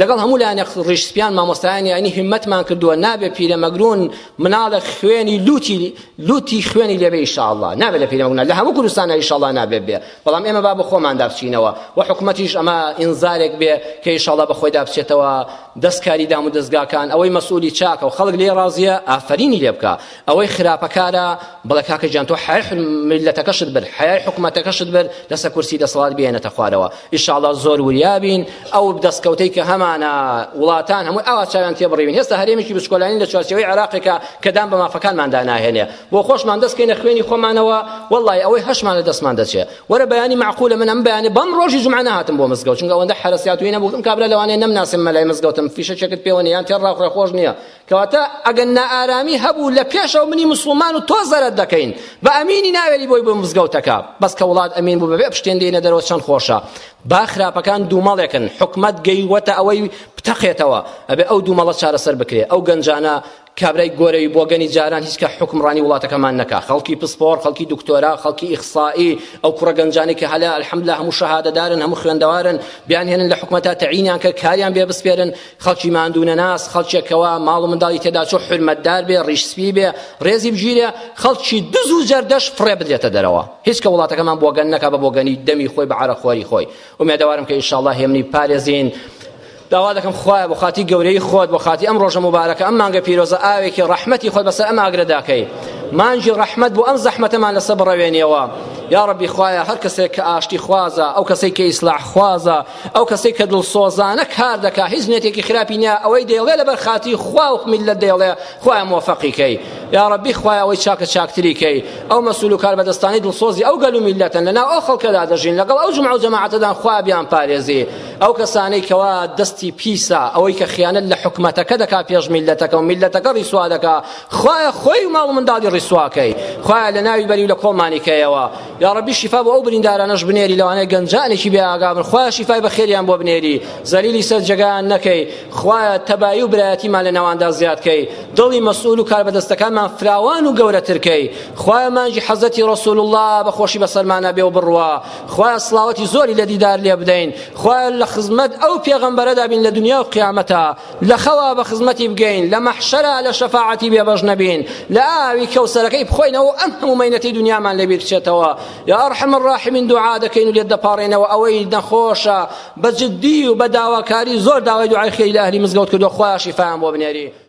لەگەڵ هەموو لایەنێک ڕیش سپیان مامۆستایانی ئاینی هیمەتمان کردووە نابێ پیرەمەگرون مناڵێک خوێنی لوتی لوتی خوێنی لێبێ ئیشاءاللە نابێ لە پیرەمەگرون لە هەموو کوردستان ئیشاءاللە نابێ بێ بەڵام ئێمە با بە خۆمان دابچینەوە و حکومەتیش ئەمە ئینزارێک بێ کە ئیشاءاللە بە خۆی دابچێتەوە دەستکاری دام و دەستگاکان ئەوەی مەسئولی چاکە و خەڵک لێ ڕازیە ئافرینی لێ بکە ئەوەی خراپە کارە بڵێ کاکە گیان تۆ حەیح میلەتەکەشت بر حەیای حکومەتەکەشت بر لەسە کورسی دەسەڵات بێنێتە خوارەوە ئیشاڵا زۆر وریابین ئەو دەستکەوتەی کە هەمانە وڵاتان هەموو ئاوا چاویان تێ بڕیون هێستا هەرێمێکی بچکۆلانی لە چوارچەوەی عێراقێکە کە دان بە مافەکانماندا ناهێنێ بۆ خۆشمان دەستکەینە خوێنی خۆمانەوە وەڵی ئەوەی هەشمان لە دەستمان دەچێ وەرە بەیانی معقولە من ئەم بەیانە بەم ڕۆژی جمعە نهاتم بۆ مزگەوت چونکە ئەوەندە حرەسیاتوی نەبووم کابرا لەوانەیە نەمناسم مەلای مزگەوتم فیشەکێکت پێوە نیە یان تێڕاخرە خۆش نییە کەواتە ئەگەر نائارامی هەبوو لە پێشەوە منی مسلمان و تۆ زەرەت دەکەین بە ئەمینی ناوێری بۆی بۆ مزگەوتەکە بەس کە وڵات ئەمین بوو بەبێ پشتێن دێنە دەرەوە چەند خۆشە با خراپەکان دوومەڵێکن حکومت گەیوەتە ئەوەی بتەقێتەوە ئەبێ ئەو دوومەڵە چارەسەر بکرێ ئەو گەنجانە کابرای گۆرەوی بۆگەنی جاران هیچکە حکمڕانی وڵاتەکەمان نەکا خەڵکی پسپۆر خەڵکی دکتۆرا خەڵکی ئیخسایی ئەو کوڕە گەنجانی کە هەلا الحمدلله هەموو شەهادەدارن هەموو خوێندەوارن بیانهێنن لە حکومەتا تەعینیان کە کاریان بێ بسپێرن خەڵکی ماندوو نەناس خەڵکێک کەوا ماڵ و منداڵی تێدا چۆ حرمەتدار بێ ڕیش سپی بێ ڕێزی بگیرێ خەڵکی دز و زەردەش فڕێ بدرێتە دەرەوە هیچ کە وڵاتەکەمان بۆگەن نەکا بە بۆگەنی دەمی خۆی بە عەرەخواری خۆی ئومێدەوارم کە ئینشاءاللە هێمنی پارێزین داوا دەکەم خوایە بۆ خاتی گەورەی خۆت بۆ خاتی ئەم ڕۆژە مبارەکە ئەم مانگە پیرۆزە ئاوێکی ڕەحمەتی خۆت بەسەر ئەم ئاگرەداکەی مانجی ڕەحمەت بۆ ئەم زەحمەتەمان لەسەر بڕەوێنیەوە یا ڕەبی خوایە هەر کەسێک کە ئاشتی خوازە ئەو کەسێک کە ئیسلاح خوازە ئەو کەسەی کە دڵسۆزانە کار دەکا هیچ نێتێکی خراپی نییە ئەوەی دەیڵێ لەبەر خاتی خوا و میللەت دەیڵێ خوایە مۆفەقی کەی یا ڕەبی خوایە ئەوەی چاکە چاکتری کەی ئەو مەسول و کاربەدەستانی دڵسۆزی ئەو گەل و میللەتن لەناو ئەو خەڵکەدا دەژین لەگەڵ ئەو جمع و جەماعەتەدان خوا بیان پارێزی ئەو کەسانەی کەوا دەستی پیسە ئەوەی کە خیانەت لە حکومەتەکە دەکا پێش میللەتەکە و میللەتەکە ڕیسوا دەکا خوایە خۆی و ماڵ و منداڵی ڕیسواکەی خوایە لە ناوی بەری و لە کۆڵمانی کەیەوە یا ربی شیفا بۆ ئەو بریندارانەش بنێری لەوانەیە گەنجانێکی بێ ئاگابن خوایە شیفای بە خێریان بۆ بنێری زەلیلی سەر جێگایان نەکەی خوایە تەبایی و برایەتیمان لە ناواندا زیاد کەی دڵی مەسئول و کاربەدەستەکانمان فراوان و گەورەتر کەی خوایە مانجی حەزەتی رسول الله بە خۆشی بەسەرمانە بێ و بڕوا خوایە سڵاوەتی زۆری لە دیدار لێ بدەین خوایە لە خزمەت ئەو پێغەمبەرەدا بین لە دنیا و قیامەتە لە خەوا بە خزمەتی بگەین لە مەحشەرا لە شەفاعەتی بێبەش نەبین لە ئاوی کەوسەرەکەی بخۆینەوە ئەم هەموو مەینەتی دنیامان لەبیر بچێتەوە یا ئەرحەم الراحمین دوعا دەکەین و لێت دەپاڕێنەوە ئەوەی نەخۆشە بە جدی و بە داواکاری زۆر داوای دوعای خێری لە ئەهلی مزگەوت کردووە خوایە شیفایان بۆ بنێری